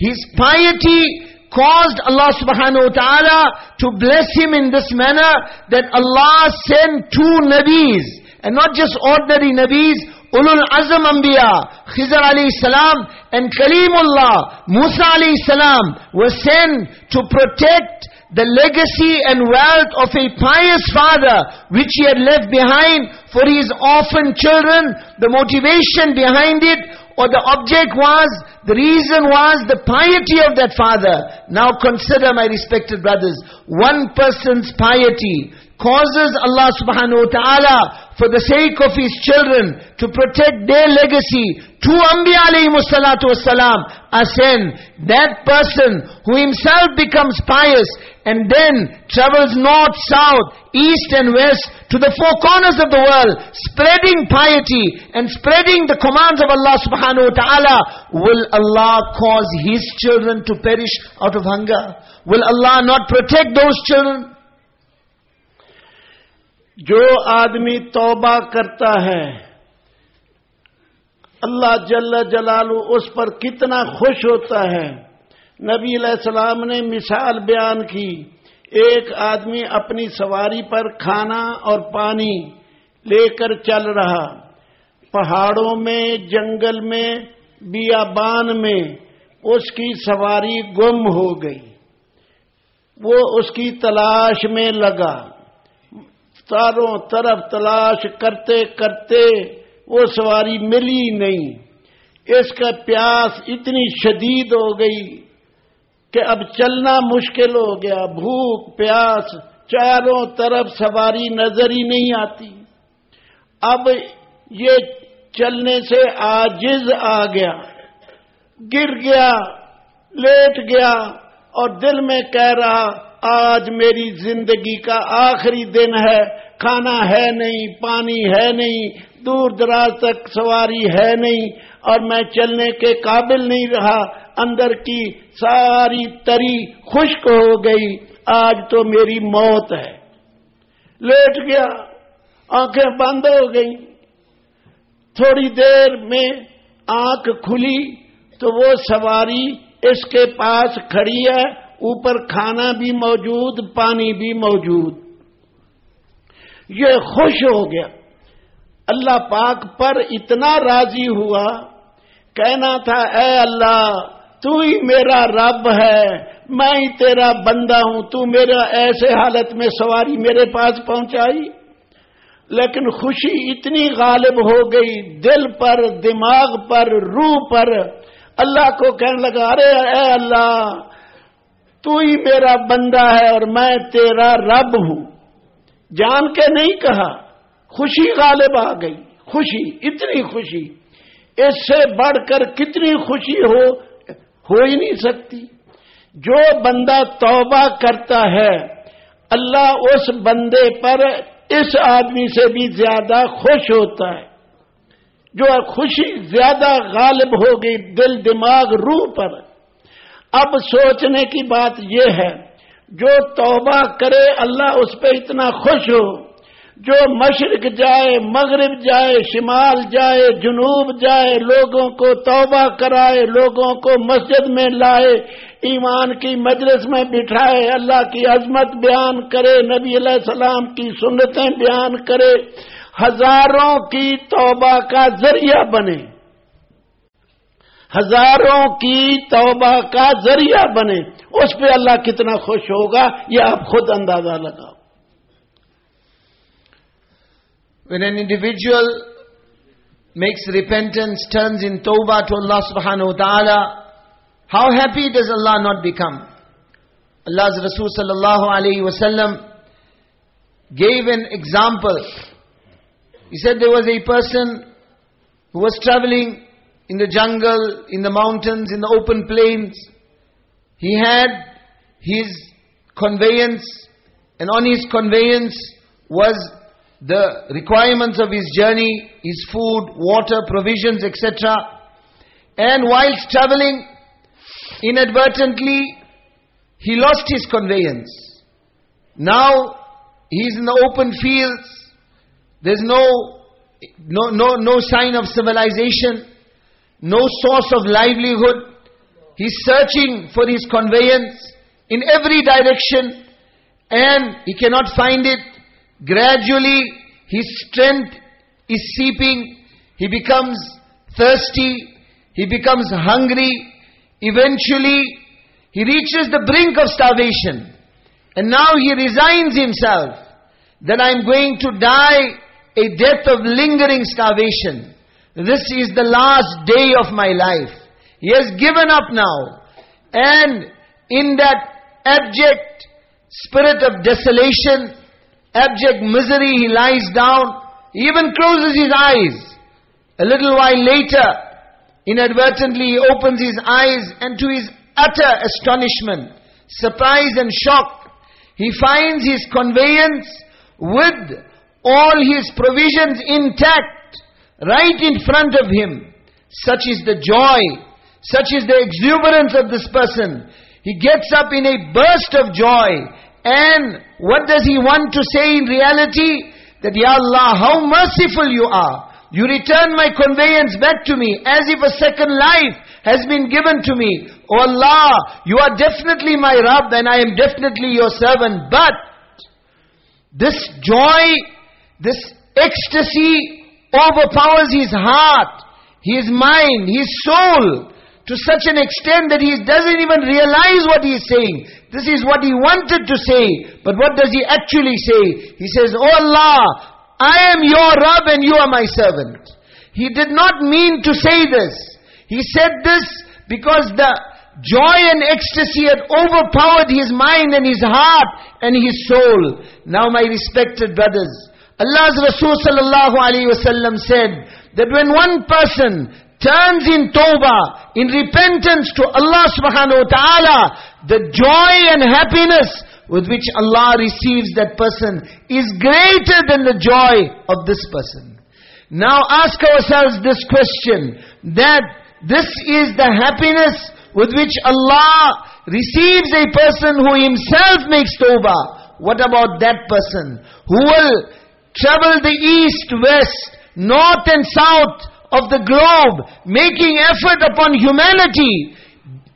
His piety caused Allah subhanahu wa ta'ala to bless him in this manner that Allah sent two Nabis and not just ordinary Nabis, Ulul Azam Anbiya, Khizr alayhi salam and Kalimullah, Musa alayhi salam were sent to protect the legacy and wealth of a pious father which he had left behind for his orphan children. The motivation behind it or the object was the reason was the piety of that father. Now consider, my respected brothers, one person's piety causes Allah subhanahu wa ta'ala for the sake of His children to protect their legacy to Anbiya alayhi salatu wasalam sent. That person who himself becomes pious and then travels north, south, east and west to the four corners of the world, spreading piety and spreading the commands of Allah subhanahu wa ta'ala, will Allah cause His children to perish out of hunger? Will Allah not protect those children? جو آدمی توبہ کرتا ہے، اللہ جل جلال اس پر کتنا خوش ہوتا ہے۔ نبی علیہ السلام نے مثال بیان کی، ایک آدمی اپنی سواری پر کھانا اور پانی لے کر چل رہا۔ پہاڑوں میں، جنگل میں، بیابان میں اس کی سواری گم ہو گئی۔ وہ اس کی تلاش میں لگا۔ چاروں طرف تلاش کرتے کرتے وہ سواری ملی نہیں۔ اس کا پیاس اتنی شدید ہو گئی کہ اب چلنا مشکل ہو گیا۔ بھوک، پیاس، چاروں طرف سواری نظر ہی نہیں آتی۔ اب یہ چلنے سے آجز آ گیا۔ گر گیا، لیٹ گیا اور دل میں کہہ رہا آج میری زندگی کا آخری دن ہے۔ کھانا ہے نہیں، پانی ہے نہیں، دور دراز تک سواری ہے نہیں۔ اور میں چلنے کے قابل نہیں رہا۔ اندر کی ساری تری خشک ہو گئی۔ آج تو میری موت ہے۔ لیٹ گیا۔ آنکھیں بند ہو گئی تھوڑی دیر میں آنکھ کھلی تو وہ سواری اس کے پاس کھڑی ہے۔ اوپر کھانا بھی موجود، پانی بھی موجود۔ یہ خوش ہو گیا۔ اللہ پاک پر اتنا راضی ہوا۔ کہنا تھا، اے اللہ، تو ہی میرا رب ہے، میں ہی تیرا بندہ ہوں، تو میرا ایسے حالت میں سواری میرے پاس پہنچائی۔ لیکن خوشی اتنی غالب ہو گئی، دل پر، دماغ پر، روح پر۔ اللہ کو کہنے لگا، ارے اے اللہ تو ہی میرا بندہ ہے اور میں تیرا رب ہوں۔ جان کے نہیں کہا، خوشی غالب آ گئی۔ خوشی، اتنی خوشی۔ اس سے بڑھ کر کتنی خوشی ہو ہو ہی نہیں سکتی۔ جو بندہ توبہ کرتا ہے، اللہ اس بندے پر اس آدمی سے بھی زیادہ خوش ہوتا ہے۔ جو خوشی زیادہ غالب ہو گئی دل، دماغ، روح پر اب سوچنے کی بات یہ ہے، جو توبہ کرے اللہ اس پہ اتنا خوش ہو، جو مشرق جائے، مغرب جائے، شمال جائے، جنوب جائے، لوگوں کو توبہ کرائے، لوگوں کو مسجد میں لائے، ایمان کی مجلس میں بٹھائے، اللہ کی عظمت بیان کرے، نبی علیہ السلام کی سنتیں بیان کرے، ہزاروں کی توبہ کا ذریعہ بنے۔ हजारों की तौबा का जरिया बने उस पर अल्लाह कितना खुश होगा यह आप खुद अंदाजा लगाओ When an individual makes repentance, turns in tawbah to Allah subhanahu wa ta'ala, how happy does Allah not become? Allah's Rasul sallallahu alayhi wa sallam gave an example he said there was a person who was traveling in the jungle, in the mountains, in the open plains. He had his conveyance, and on his conveyance was the requirements of his journey, his food, water, provisions, etc. And whilst traveling, inadvertently, he lost his conveyance. Now, he's in the open fields, there's no, no, no, no sign of civilization, no source of livelihood. He's searching for his conveyance in every direction and he cannot find it. Gradually, his strength is seeping. He becomes thirsty. He becomes hungry. Eventually, he reaches the brink of starvation. And now he resigns himself that I'm going to die a death of lingering starvation. This is the last day of my life. He has given up now. And in that abject spirit of desolation abject misery, he lies down, he even closes his eyes. A little while later, inadvertently he opens his eyes and to his utter astonishment, surprise and shock, he finds his conveyance with all his provisions intact right in front of him. Such is the joy, such is the exuberance of this person. He gets up in a burst of joy. And what does he want to say in reality? That, Ya Allah, how merciful you are. You return my conveyance back to me as if a second life has been given to me. Oh Allah, you are definitely my Rabb and I am definitely your servant. But this joy, this ecstasy overpowers his heart, his mind, his soul to such an extent that he doesn't even realize what he is saying. This is what he wanted to say. But what does he actually say? He says, Oh Allah, I am your Rabb and you are my servant. He did not mean to say this. He said this because the joy and ecstasy had overpowered his mind and his heart and his soul. Now my respected brothers, Allah's Rasul sallallahu alayhi wasallam said that when one person turns in tawbah, in repentance to Allah subhanahu wa ta'ala, the joy and happiness with which Allah receives that person is greater than the joy of this person. Now ask ourselves this question, that this is the happiness with which Allah receives a person who himself makes tawbah. What about that person who will travel the east, west, north and south of the globe, making effort upon humanity,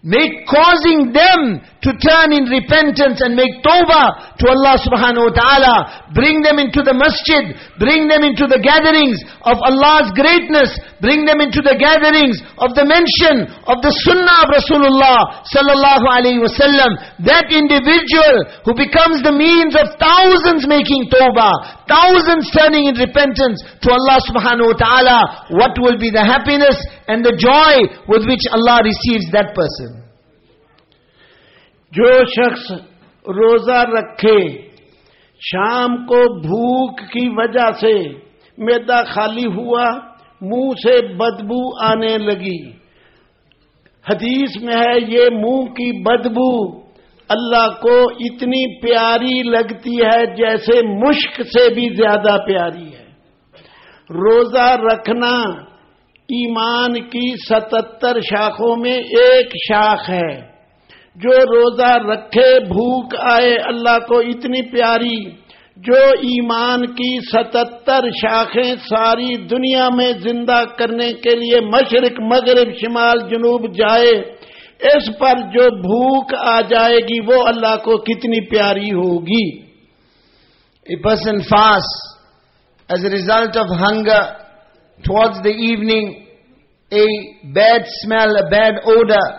make causing them to turn in repentance and make tawbah to Allah subhanahu wa ta'ala. Bring them into the masjid, bring them into the gatherings of Allah's greatness, bring them into the gatherings of the mention of the sunnah of Rasulullah sallallahu alayhi wasallam. That individual who becomes the means of thousands making tawbah, thousands turning in repentance to Allah subhanahu wa ta'ala, what will be the happiness and the joy with which Allah receives that person? جو شخص روزہ رکھے، شام کو بھوک کی وجہ سے میدا خالی ہوا، منہ سے بدبو آنے لگی۔ حدیث میں ہے، یہ منہ کی بدبو اللہ کو اتنی پیاری لگتی ہے جیسے مشک سے بھی زیادہ پیاری ہے۔ روزہ رکھنا ایمان کی ستتر شاخوں میں ایک شاخ ہے۔ جو روزہ رکھے بھوک آئے اللہ کو اتنی پیاری، جو ایمان کی ستتر شاخیں ساری دنیا میں زندہ کرنے کے لیے مشرق، مغرب، شمال، جنوب جائے، اس پر جو بھوک آ جائے گی وہ اللہ کو کتنی پیاری ہوگی۔ A person fasts as a result of hunger towards the evening a bad smell bad odour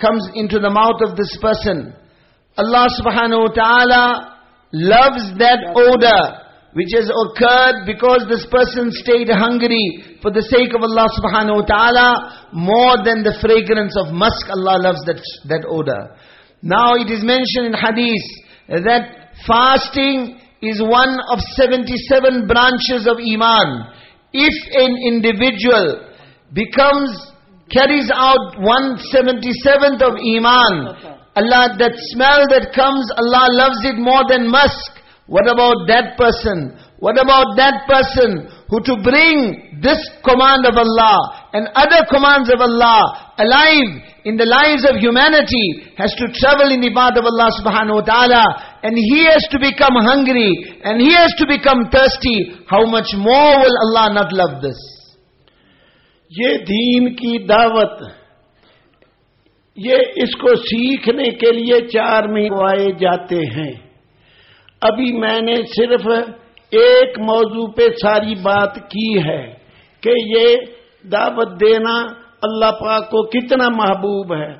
comes into the mouth of this person, Allah subhanahu wa ta'ala loves that odor which has occurred because this person stayed hungry for the sake of Allah subhanahu wa ta'ala more than the fragrance of musk. Allah loves that, that odor. Now it is mentioned in hadith that fasting is one of 77 branches of Iman. If an individual becomes carries out 177th of Iman. Allah, that smell that comes, Allah loves it more than musk. What about that person? What about that person who to bring this command of Allah and other commands of Allah alive in the lives of humanity has to travel in the path of Allah subhanahu wa ta'ala and he has to become hungry and he has to become thirsty. How much more will Allah not love this? یہ دین کی دعوت، یہ اس کو سیکھنے کے لیے چار منگوائے جاتے ہیں۔ ابھی میں نے صرف ایک موضوع پہ ساری بات کی ہے کہ یہ دعوت دینا اللہ پاک کو کتنا محبوب ہے۔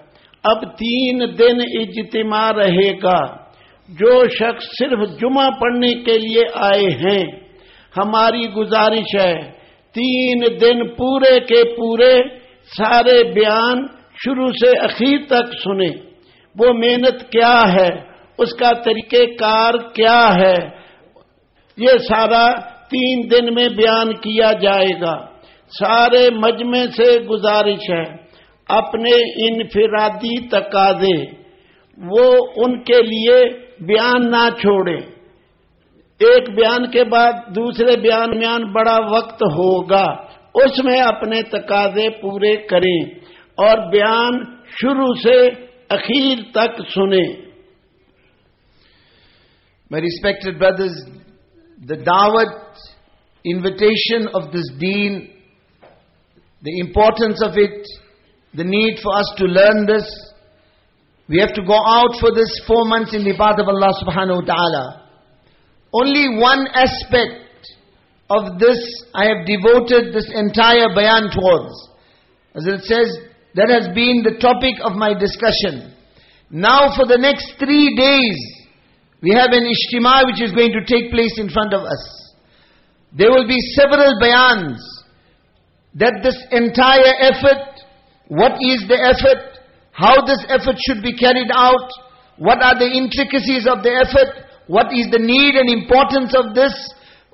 اب تین دن اجتماع رہے گا۔ جو شخص صرف جمعہ پڑھنے کے لیے آئے ہیں، ہماری گزارش ہے تین دن پورے کے پورے سارے بیان شروع سے اخیر تک سنیں۔ وہ محنت کیا ہے؟ اس کا طریقہ کار کیا ہے؟ یہ سارا تین دن میں بیان کیا جائے گا۔ سارے مجمع سے گزارش ہے۔ اپنے انفرادی تقاضے۔ وہ ان کے لیے بیان نہ چھوڑیں۔ ایک بیان کے بعد دوسرے بیان میان بڑا وقت ہوگا۔ اس میں اپنے تقاضے پورے کریں اور بیان شروع سے اخیر تک سنیں۔ میں ریسپیکٹڈ بردرز دا دعوت invitation of this then the importance of it the need for us to learn this we have to go out for this four months in the path of اللہ سبحانہ او ڈالا Only one aspect of this I have devoted this entire bayan towards. As it says, that has been the topic of my discussion. Now for the next three days, we have an ijtima which is going to take place in front of us. There will be several bayans that this entire effort, what is the effort, how this effort should be carried out, what are the intricacies of the effort, what is the need and importance of this.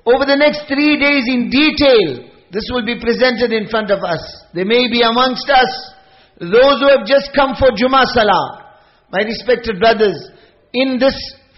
Over the next three days in detail, this will be presented in front of us. There may be amongst us those who have just come for Jummah Salah. My respected brothers, in this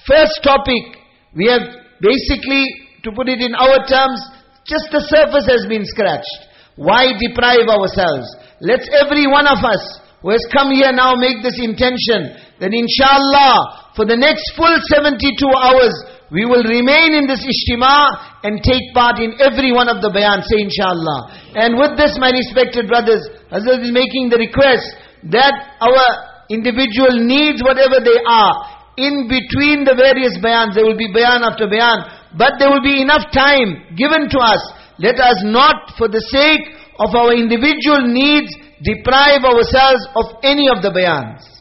First topic, we have basically, to put it in our terms, just the surface has been scratched. Why deprive ourselves? Let's every one of us who has come here now make this intention that inshallah, for the next full 72 hours, we will remain in this ijtima and take part in every one of the bayan. Say inshallah. And with this, my respected brothers, Hazrat is making the request that our individual needs, whatever they are, in between the various bayans, there will be bayan after bayan, but there will be enough time given to us. Let us not, for the sake of our individual needs, deprive ourselves of any of the bayans.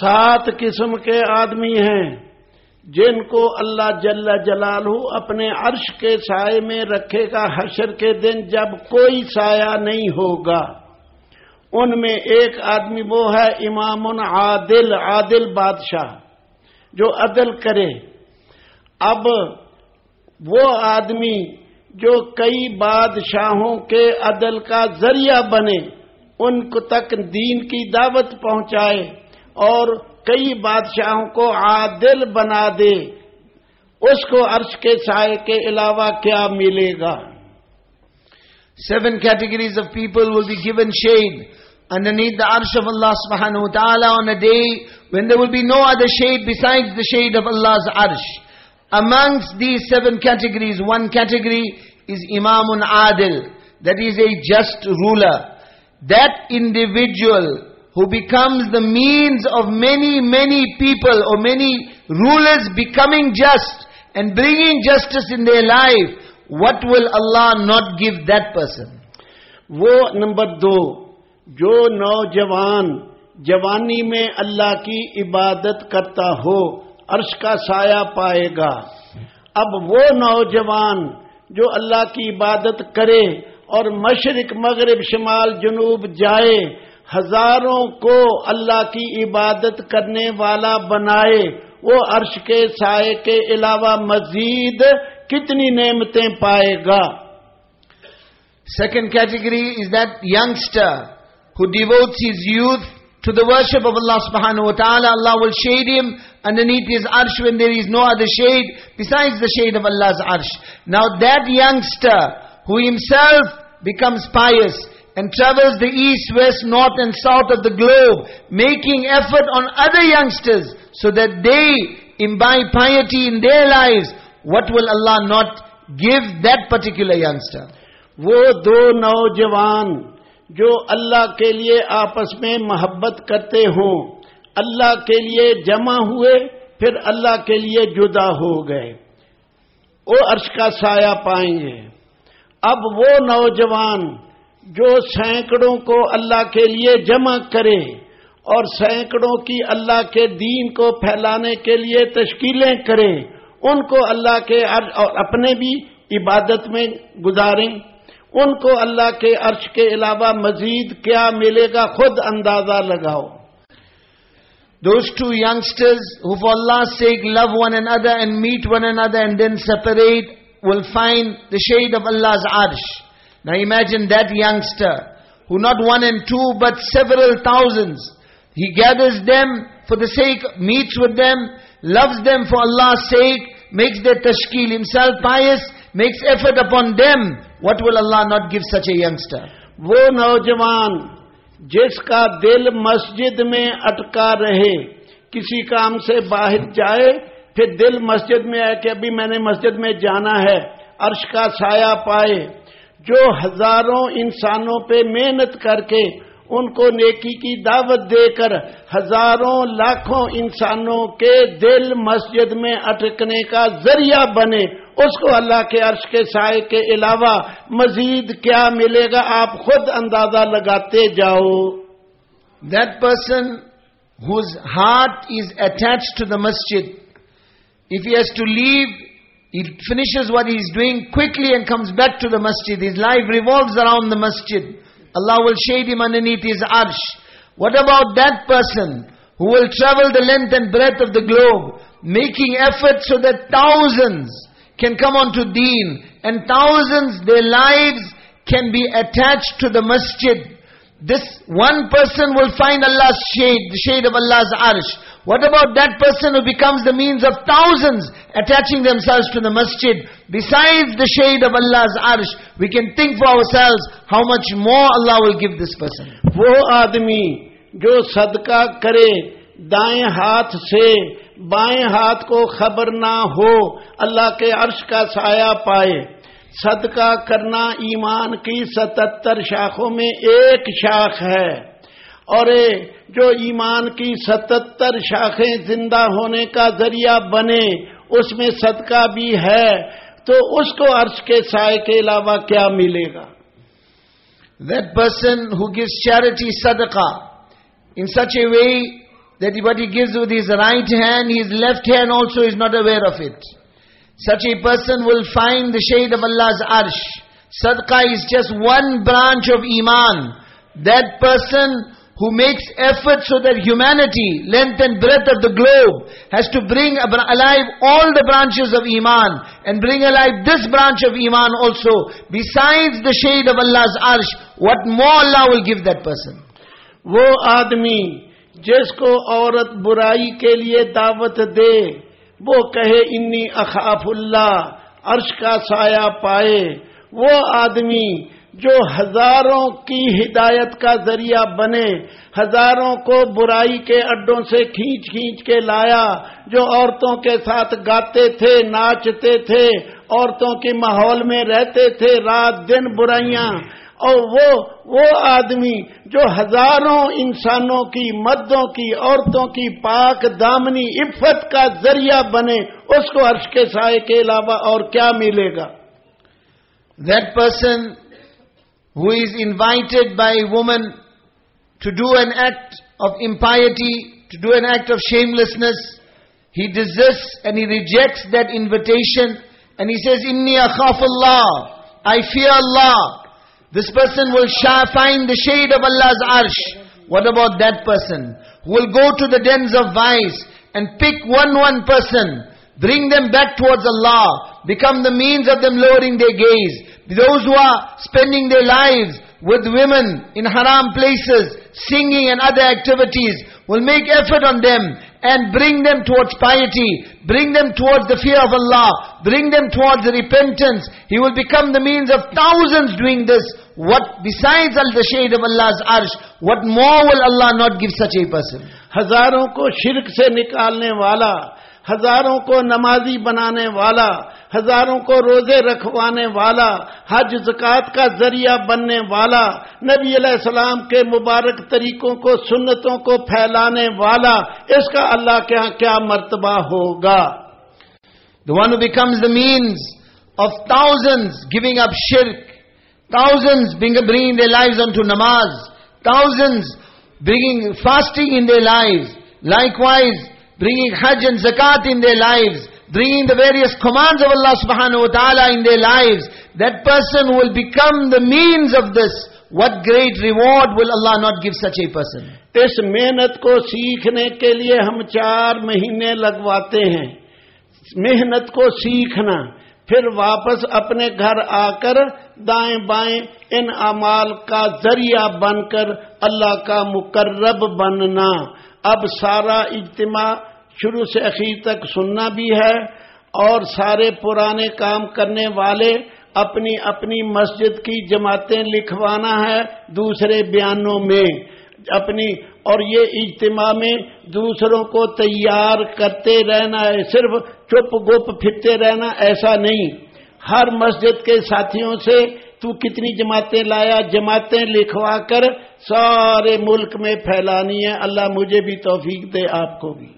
سات قسم کے آدمی ہیں جن کو اللہ جل جلال اپنے عرش کے سائے میں رکھے گا حشر کے دن جب کوئی سایہ نہیں ہوگا۔ ان میں ایک آدمی وہ ہے امام عادل عادل بادشاہ، جو عدل کرے۔ اب وہ آدمی جو کئی بادشاہوں کے عدل کا ذریعہ بنے، ان کو تک دین کی دعوت پہنچائے۔ और कई बादशाहों को आदिल बना दे उसको अर्श के साय के अलावा क्या मिलेगा Seven categories of people will be given shade underneath the arsh of Allah subhanahu wa ta'ala on a day when there will be no other shade besides the shade of Allah's arsh. Amongst these seven categories, one category is Imamun Adil, that is a just ruler. That individual who becomes the means of many, many people or many rulers becoming just and bringing justice in their life, what will Allah not give that person? وہ نمبر دو جو نوجوان جوانی میں اللہ کی عبادت کرتا ہو عرش کا سایہ پائے گا اب وہ نوجوان جو اللہ کی عبادت کرے اور مشرق مغرب شمال جنوب جائے हजारों को अल्लाह की इबादत करने वाला बनाए वो अर्श के साय के अलावा मजीद कितनी नेमतें पाएगा second category is that youngster who devotes his youth to the worship of Allah subhanahu wa ta'ala, Allah will shade him underneath his arsh when there is no other shade besides the shade of Allah's arsh. Now that youngster who himself becomes pious and travels the east, west, north and south of the globe, making effort on other youngsters so that they imbibe piety in their lives, what will Allah not give that particular youngster? वो दो नौजवान जो अल्लाह के लिए आपस में मोहब्बत करते हों अल्लाह के लिए जमा हुए फिर अल्लाह के लिए जुदा हो गए वो अर्श का साया पाएंगे अब वो नौजवान جو سینکڑوں کو اللہ کے لیے جمع کرے اور سینکڑوں کی اللہ کے دین کو پھیلانے کے لیے تشکیلیں کریں ان کو اللہ کے عرض اور اپنے بھی عبادت میں گزاریں ان کو اللہ کے عرش کے علاوہ مزید کیا ملے گا خود اندازہ لگاؤ Those two youngsters who for Allah's sake love one another and meet one another and then separate will find the shade of Allah's arsh. Now imagine that youngster who not one and two but several thousands. He gathers them for the sake, meets with them, loves them for Allah's sake, makes their tashkil himself pious, makes effort upon them. What will Allah not give such a youngster? वो नौजवान जिसका दिल मस्जिद में अटका रहे किसी काम से बाहर जाए फिर दिल मस्जिद में आए कि अभी मैंने मस्जिद में जाना है अर्श का साया पाए جو ہزاروں انسانوں پہ محنت کر کے ان کو نیکی کی دعوت دے کر ہزاروں لاکھوں انسانوں کے دل مسجد میں اٹکنے کا ذریعہ بنے، اس کو اللہ کے عرش کے سائے کے علاوہ مزید کیا ملے گا؟ آپ خود اندازہ لگاتے جاؤ۔ That person his heart is attached to the Masjid if has to leave he finishes what he is doing quickly and comes back to the masjid. His life revolves around the masjid. Allah will shade him underneath his arsh. What about that person who will travel the length and breadth of the globe, making effort so that thousands can come onto deen, and thousands, their lives can be attached to the masjid. This one person will find Allah's shade, the shade of Allah's arsh. What about that person who becomes the means of thousands attaching themselves to the masjid? Besides the shade of Allah's arsh, we can think for ourselves how much more Allah will give this person. वो आदमी जो सदका करे दाएं हाथ से बाएं हाथ को खबर ना हो अल्लाह के अर्श का साया पाए सदका करना ईमान की सतहत्तर शाखों में एक शाख है اور جو ایمان کی ستتر شاخیں زندہ ہونے کا ذریعہ بنے، اس میں صدقہ بھی ہے، تو اس کو عرش کے سائے کے علاوہ کیا ملے گا؟ That person who gives charity صدقہ. In such a way that what he gives with his right hand his left hand also is not aware of it such a person will find the shade of اللہ عرش صدقہ is just one branch of ایمان that person who makes effort so that humanity, length and breadth of the globe, has to bring alive all the branches of Iman and bring alive this branch of Iman also. Besides the shade of Allah's arsh, what more Allah will give that person? वो आदमी जिसको औरत बुराई के लिए दावत दे वो कहे इन्नी अखाफुल्ला अर्श का साया पाए वो आदमी جو ہزاروں کی ہدایت کا ذریعہ بنے، ہزاروں کو برائی کے اڈوں سے کھینچ کھینچ کے لایا، جو عورتوں کے ساتھ گاتے تھے، ناچتے تھے، عورتوں کے ماحول میں رہتے تھے، رات دن برائیاں۔ اور وہ وہ آدمی جو ہزاروں انسانوں کی، مردوں کی، عورتوں کی پاک دامنی عفت کا ذریعہ بنے، اس کو عرش کے سائے کے علاوہ اور کیا ملے گا؟ That person who is invited by a woman to do an act of impiety, to do an act of shamelessness, he desists and he rejects that invitation and he says, Inni akhafullah, I fear Allah. This person will find the shade of Allah's arsh. What about that person who will go to the dens of vice and pick one one person, bring them back towards Allah, become the means of them lowering their gaze. Those who are spending their lives with women in haram places, singing and other activities, will make effort on them and bring them towards piety, bring them towards the fear of Allah, bring them towards the repentance. He will become the means of thousands doing this. What besides the shade of Allah's arsh, what more will Allah not give such a person? हजारों को शिरक से निकालने वाला ہزاروں کو نمازی بنانے والا، ہزاروں کو روزے رکھوانے والا، حج زکوٰۃ کا ذریعہ بننے والا، نبی علیہ السلام کے مبارک طریقوں کو، سنتوں کو پھیلانے والا، اس کا اللہ کے ہاں کیا مرتبہ ہوگا؟ The one becomes the means of thousand giving up شرک thousand bringing their life to نماز thousand bringing fasting in their life likewise bringing Hajj and Zakat in their lives, bringing the various commands of Allah subhanahu wa ta'ala in their lives, that person will become the means of this. What great reward will Allah not give such a person? اس محنت کو سیکھنے کے لیے ہم چار مہینے لگواتے ہیں محنت کو سیکھنا پھر واپس اپنے گھر آ کر دائیں بائیں ان اعمال کا ذریعہ بن کر اللہ کا مقرب بننا اب سارا اجتماع شروع سے اخیر تک سننا بھی ہے اور سارے پرانے کام کرنے والے اپنی اپنی مسجد کی جماعتیں لکھوانا ہے دوسرے بیانوں میں۔ اپنی اور یہ اجتماع میں دوسروں کو تیار کرتے رہنا ہے، صرف چپ گپ پھرتے رہنا ایسا نہیں۔ ہر مسجد کے ساتھیوں سے तू कितनी जमातें लाया जमातें लिखवा कर सारे मुल्क में फैलानी है अल्लाह मुझे भी तौफीक दे आपको भी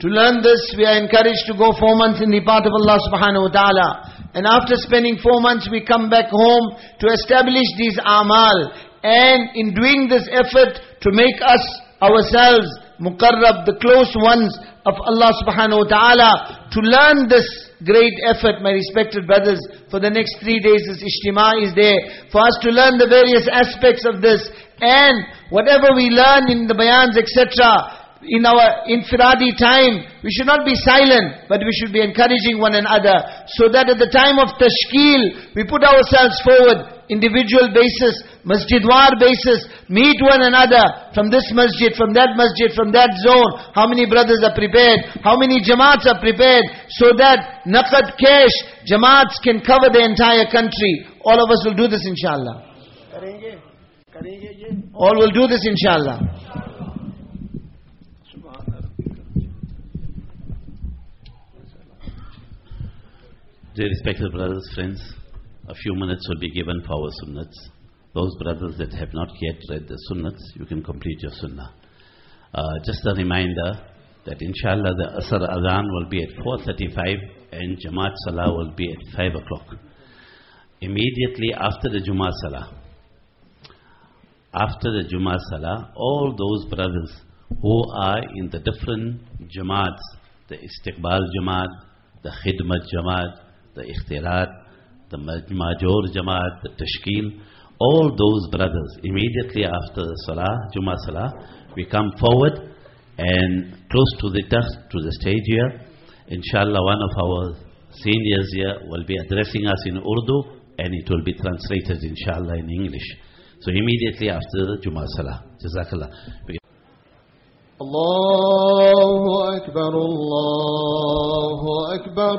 To learn this, we are encouraged to go four months in the path of Allah subhanahu wa ta'ala. And after spending four months, we come back home to establish these amal. And in doing this effort to make us ourselves muqarrab, the close ones of Allah subhanahu wa ta'ala, to learn this great effort, my respected brothers, for the next three days this ijtima is there, for us to learn the various aspects of this, and whatever we learn in the bayans, etc., in our infiradi time, we should not be silent, but we should be encouraging one another, so that at the time of tashkil, we put ourselves forward, individual basis, masjidwar basis, meet one another from this masjid, from that masjid, from that zone. How many brothers are prepared? How many jamaats are prepared? So that naqad cash, jamaats can cover the entire country. All of us will do this inshallah. All will do this inshallah. Dear respected brothers, friends, a few minutes will be given for our sunnats. Those brothers that have not yet read the sunnats, you can complete your sunnah. Uh, just a reminder that inshallah the Asr Adhan will be at 4.35 and Jamaat Salah will be at 5 o'clock. Immediately after the Jummah Salah, after the Jummah Salah, all those brothers who are in the different Jamaats, the Istiqbal Jamaat, the Khidmat Jamaat, the Ikhtirat, the Major Jamaat, the Tashkil, all those brothers, immediately after the Salah, Jummah Salah, we come forward and close to the to the stage here. Inshallah, one of our seniors here will be addressing us in Urdu and it will be translated inshallah in English. So immediately after the Jummah Salah. Jazakallah. الله أكبر الله أكبر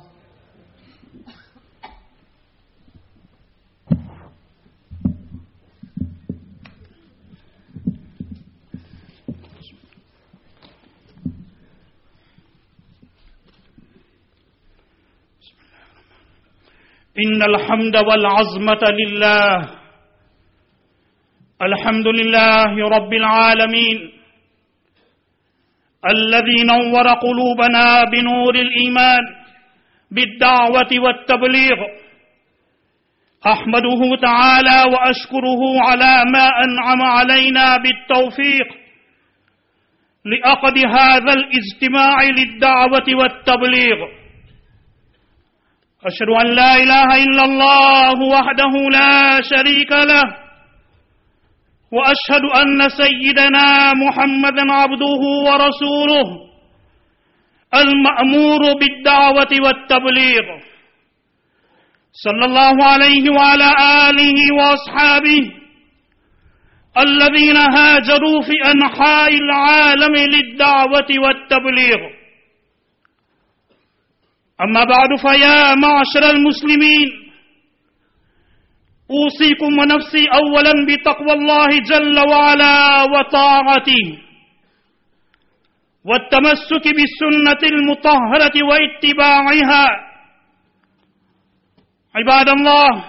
إن الحمد والعظمة لله الحمد لله رب العالمين الذي نور قلوبنا بنور الإيمان بالدعوة والتبليغ أحمده تعالى وأشكره على ما أنعم علينا بالتوفيق لأقد هذا الاجتماع للدعوة والتبليغ أشهد أن لا إله إلا الله وحده لا شريك له وأشهد أن سيدنا محمدا عبده ورسوله المأمور بالدعوة والتبليغ صلى الله عليه وعلى آله وأصحابه الذين هاجروا في أنحاء العالم للدعوة والتبليغ. أما بعد فيا معشر المسلمين. أوصيكم ونفسي أولا بتقوى الله جل وعلا وطاعته والتمسك بالسنة المطهرة واتباعها. عباد الله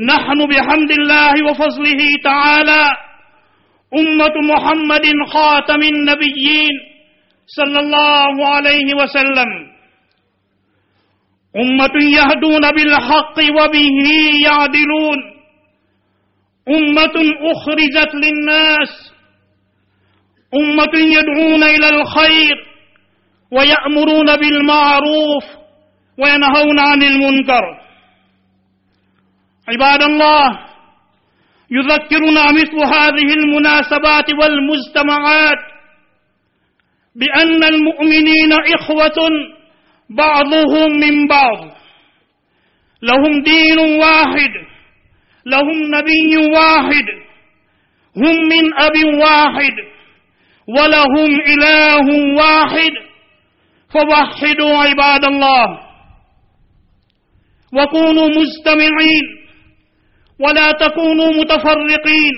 نحن بحمد الله وفضله تعالى أمة محمد خاتم النبيين صلى الله عليه وسلم. أمة يهدون بالحق وبه يعدلون. أمة أخرجت للناس. أمة يدعون إلى الخير ويأمرون بالمعروف وينهون عن المنكر. عباد الله يذكرنا مثل هذه المناسبات والمجتمعات بأن المؤمنين إخوة بعضهم من بعض. لهم دين واحد لهم نبي واحد هم من أب واحد ولهم إله واحد. فوحدوا عباد الله. وكونوا مجتمعين ولا تكونوا متفرقين.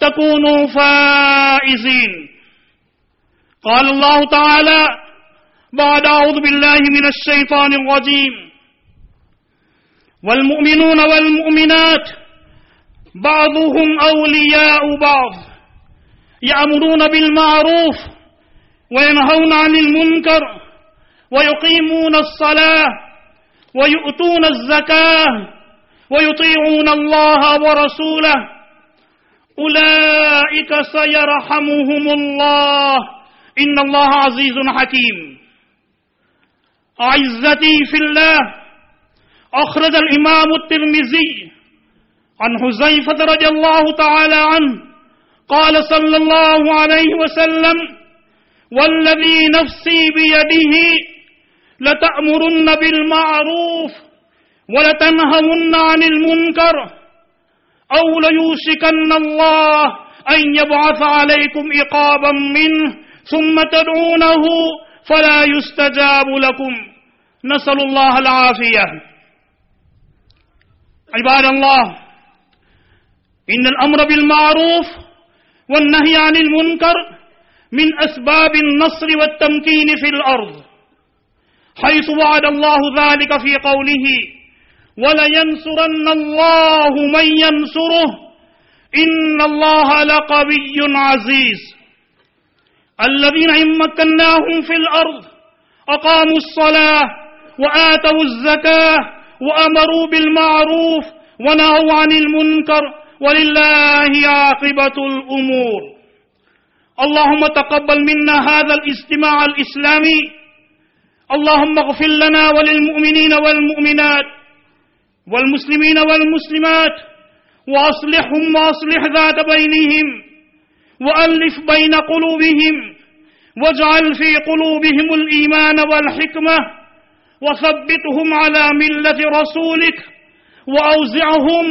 تكونوا فائزين. قال الله تعالى بعد أعوذ بالله من الشيطان الرجيم. والمؤمنون والمؤمنات بعضهم أولياء بعض يأمرون بالمعروف وينهون عن المنكر ويقيمون الصلاة ويؤتون الزكاة ويطيعون الله ورسوله. أولئك سيرحمهم الله. إن الله عزيز حكيم. أعزتي في الله. أخرج الإمام الترمذي عن حزيفة رضي الله تعالى عنه قال صلى الله عليه وسلم والذي نفسي بيده لتأمرن بالمعروف ولتنهون عن المنكر أو ليوشكن الله أن يبعث عليكم إقابا منه ثم تدعونه فلا يستجاب لكم. نسأل الله العافية. عباد الله إن الأمر بالمعروف والنهي عن المنكر من أسباب النصر والتمكين في الأرض حيث وعد الله ذلك في قوله ولينصرن الله من ينصره إن الله لقوي عزيز. الذين إن مكناهم في الأرض أقاموا الصلاة وآتوا الزكاة وأمروا بالمعروف ونهوا عن المنكر ولله عاقبة الأمور. اللهم تقبل منا هذا الاجتماع الإسلامي. اللهم اغفر لنا وللمؤمنين والمؤمنات والمسلمين والمسلمات وأصلحهم وأصلح ذات بينهم. وألف بين قلوبهم واجعل في قلوبهم الإيمان والحكمة وثبتهم على ملة رسولك وأوزعهم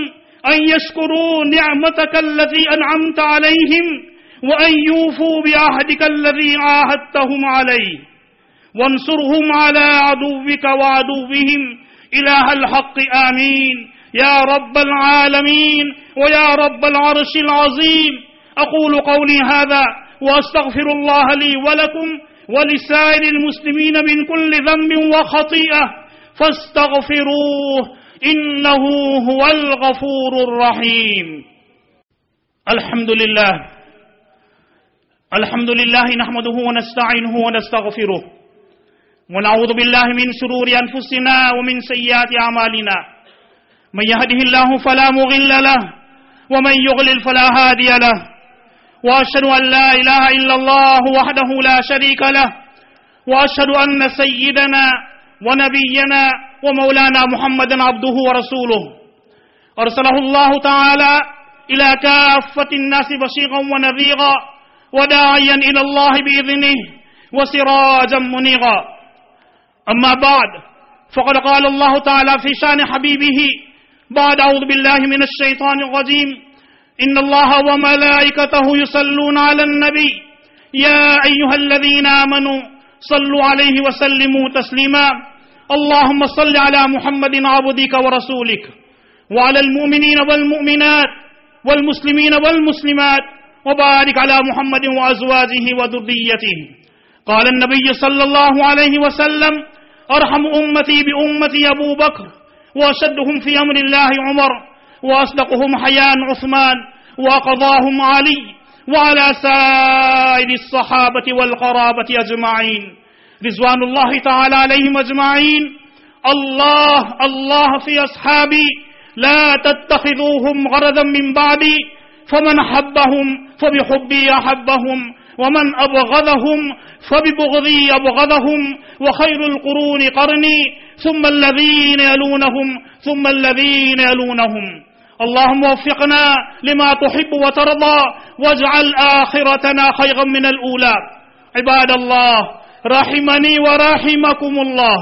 أن يشكروا نعمتك التي أنعمت عليهم وأن يوفوا بعهدك الذي عاهدتهم عليه. وانصرهم على عدوك وعدوهم. إله الحق آمين. يا رب العالمين. ويا رب العرش العظيم. أقول قولي هذا وأستغفر الله لي ولكم ولسائر المسلمين من كل ذنب وخطيئة فاستغفروه إنه هو الغفور الرحيم. الحمد لله الحمد لله نحمده ونستعينه ونستغفره. ونعوذ بالله من شرور أنفسنا ومن سيئات أعمالنا. من يهده الله فلا مضل له ومن يضلل فلا هادي له. وأشهد أن لا إله إلا الله وحده لا شريك له وأشهد أن سيدنا ونبينا ومولانا محمد عبده ورسوله. أرسله الله تعالى إلى كافة الناس بشيرا ونذيرا وداعيا إلى الله بإذنه وسراجا منيرا. أما بعد فقد قال الله تعالى في شأن حبيبه بعد أعوذ بالله من الشيطان الرجيم. إن الله وملائكته يصلون على النبي. يا أيها الذين آمنوا صلوا عليه وسلموا تسليما. اللهم صل على محمد عبدك ورسولك وعلى المؤمنين والمؤمنات والمسلمين والمسلمات وبارك على محمد وأزواجه وذريته. قال النبي صلى الله عليه وسلم أرحم أمتي بأمتي أبو بكر وأشدهم في أمر الله عمر. وأصدقهم حياء عثمان وقضاهم علي وعلى سائر الصحابة والقرابة أجمعين. رضوان الله تعالى عليهم أجمعين. الله الله في أصحابي. لا تتخذوهم غرضا من بعدي. فمن حبهم فبحبي أحبهم. ومن أبغضهم فببغضي أبغضهم. وخير القرون قرني. ثم الذين يلونهم ثم الذين يلونهم. اللهم وفقنا لما تحب وترضى واجعل آخرتنا خيرا من الأولى. عباد الله رحمني ورحمكم الله.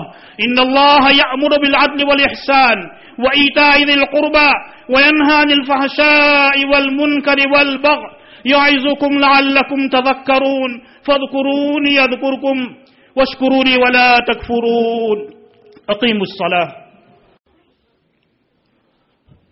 إن الله يأمر بالعدل والإحسان وإيتاء ذي القربى وينهى عن الفحشاء والمنكر والبغي. يعظكم لعلكم تذكرون. فاذكروني يذكركم واشكروني ولا تكفرون. أقيموا الصلاة.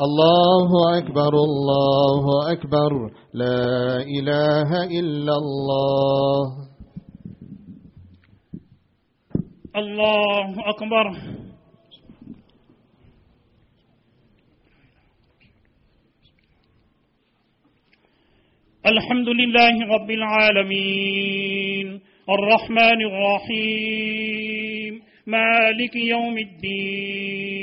الله أكبر الله أكبر. لا إله إلا الله. الله أكبر. الحمد لله رب العالمين. الرحمن الرحيم. مالك يوم الدين.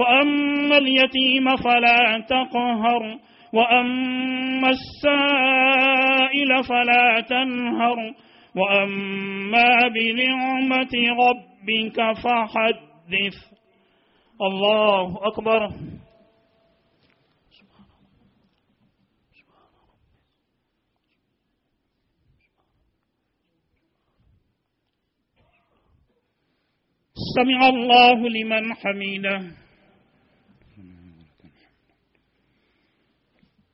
فأما اليتيم فلا تقهر وأما السائل فلا تنهر وأما بنعمة ربك فحدث. الله أكبر. سمع الله لمن حمده.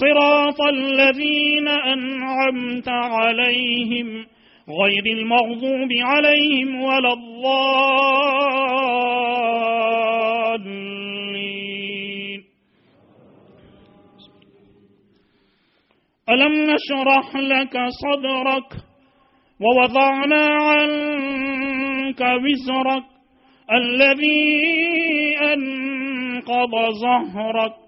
صراط الذين أنعمت عليهم غير المغضوب عليهم ولا الضالين. ألم نشرح لك صدرك ووضعنا عنك وزرك الذي أنقض ظهرك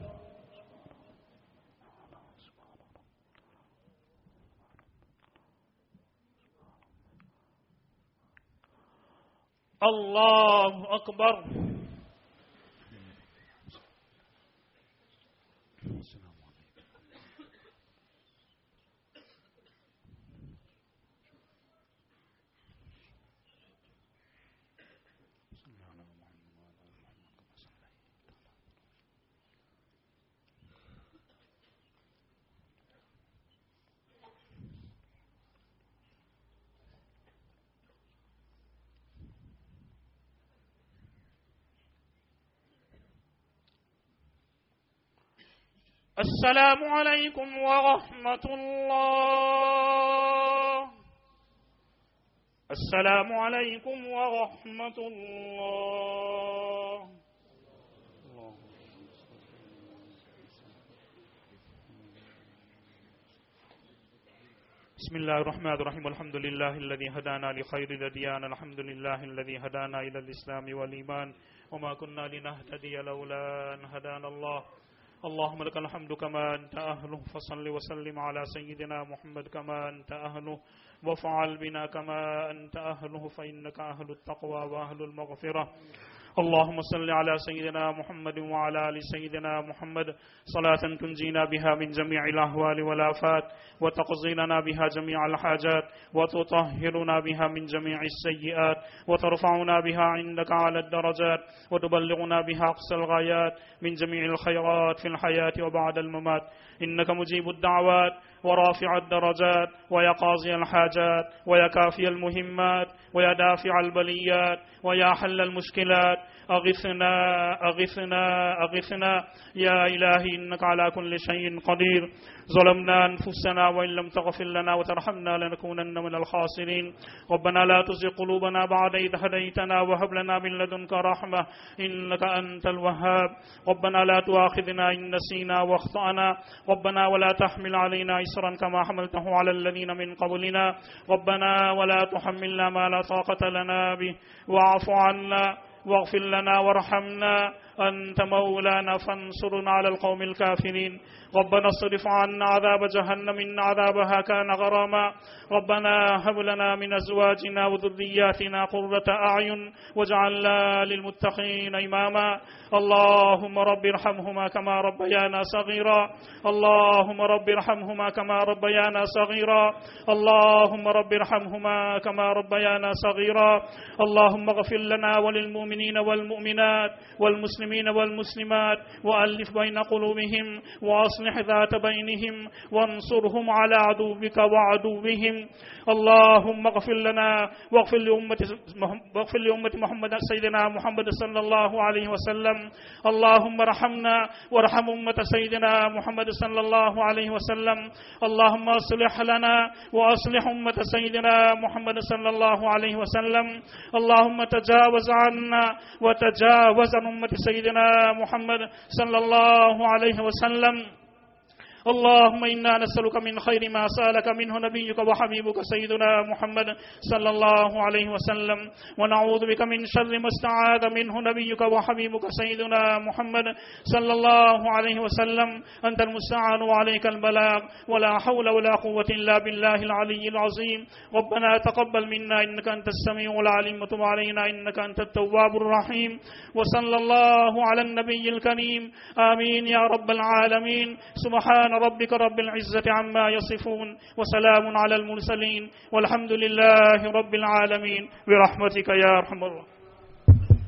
الله أكبر. السلام عليكم ورحمة الله. السلام عليكم ورحمة الله. بسم الله الرحمن الرحيم. الحمد لله الذي هدانا لخير الأديان الحمد لله الذي هدانا إلى الإسلام والإيمان. وما كنا لنهتدي لولا أن هدانا الله. اللهم لك الحمد كما أنت أهله، فصل وسلم على سيدنا محمد كما أنت أهله وفعل بنا كما أنت أهله، فإنك أهل التقوى وأهل المغفرة. اللهم صل على سيدنا محمد وعلى آل سيدنا محمد. صلاة تنجينا بها من جميع الأهوال والآفات وتقضينا بها جميع الحاجات وتطهرنا بها من جميع السيئات وترفعنا بها عندك على الدرجات وتبلغنا بها أقصى الغايات من جميع الخيرات في الحياة وبعد الممات. إنك مجيب الدعوات ورافع الدرجات ويا قاضي الحاجات ويا كافي المهمات ويا دافع البليات ويا حل المشكلات. أغثنا أغثنا أغثنا. يا إلهي إنك على كل شيء قدير. ظلمنا أنفسنا وإن لم تغفر لنا وترحمنا لنكونن من الخاسرين. ربنا لا تزغ قلوبنا بعد إذ هديتنا وهب لنا من لدنك رحمة إنك أنت الوهاب. ربنا لا تؤاخذنا إن نسينا واخطأنا. ربنا ولا تحمل علينا إسرا كما حملته على الذين من قبلنا. ربنا ولا تحملنا ما لا طاقة لنا به. واعف عنا واغفر لنا وارحمنا. أنت مولانا فانصرنا على القوم الكافرين. ربنا اصرف عنا عذاب جهنم إن عذابها كان غراما. ربنا هب لنا من أزواجنا وذرياتنا قرة أعين واجعلنا للمتقين إماما. اللهم رب ارحمهما كما ربيانا صغيرا. اللهم رب ارحمهما كما ربيانا صغيرا. اللهم رب ارحمهما كما ربيانا صغيرا. اللهم اغفر لنا وللمؤمنين والمؤمنات والمسلمين المسلمين والمسلمات وألف بين قلوبهم وأصلح ذات بينهم وانصرهم على عدوك وعدوهم. اللهم اغفر لنا واغفر لأمة واغفر لأمة محمد سيدنا محمد صلى الله عليه وسلم. اللهم ارحمنا وارحم أمة سيدنا محمد صلى الله عليه وسلم. اللهم اصلح لنا وأصلح أمة سيدنا محمد صلى الله عليه وسلم. اللهم تجاوز عنا وتجاوز عن أمة سيدنا محمد صلى الله عليه وسلم. اللهم إنا نسألك من خير ما سألك منه نبيك وحبيبك سيدنا محمد صلى الله عليه وسلم. ونعوذ بك من شر ما استعاذ منه نبيك وحبيبك سيدنا محمد صلى الله عليه وسلم. أنت المستعان وعليك البلاغ. ولا حول ولا قوة إلا بالله العلي العظيم. ربنا تقبل منا. إنك أنت السميع العليم. وتب علينا. إنك أنت التواب الرحيم. وصلى الله على النبي الكريم. آمين يا رب العالمين. سبحان ربك رب العزة عما يصفون وسلام على المرسلين والحمد لله رب العالمين برحمتك يا أرحم الراحمين.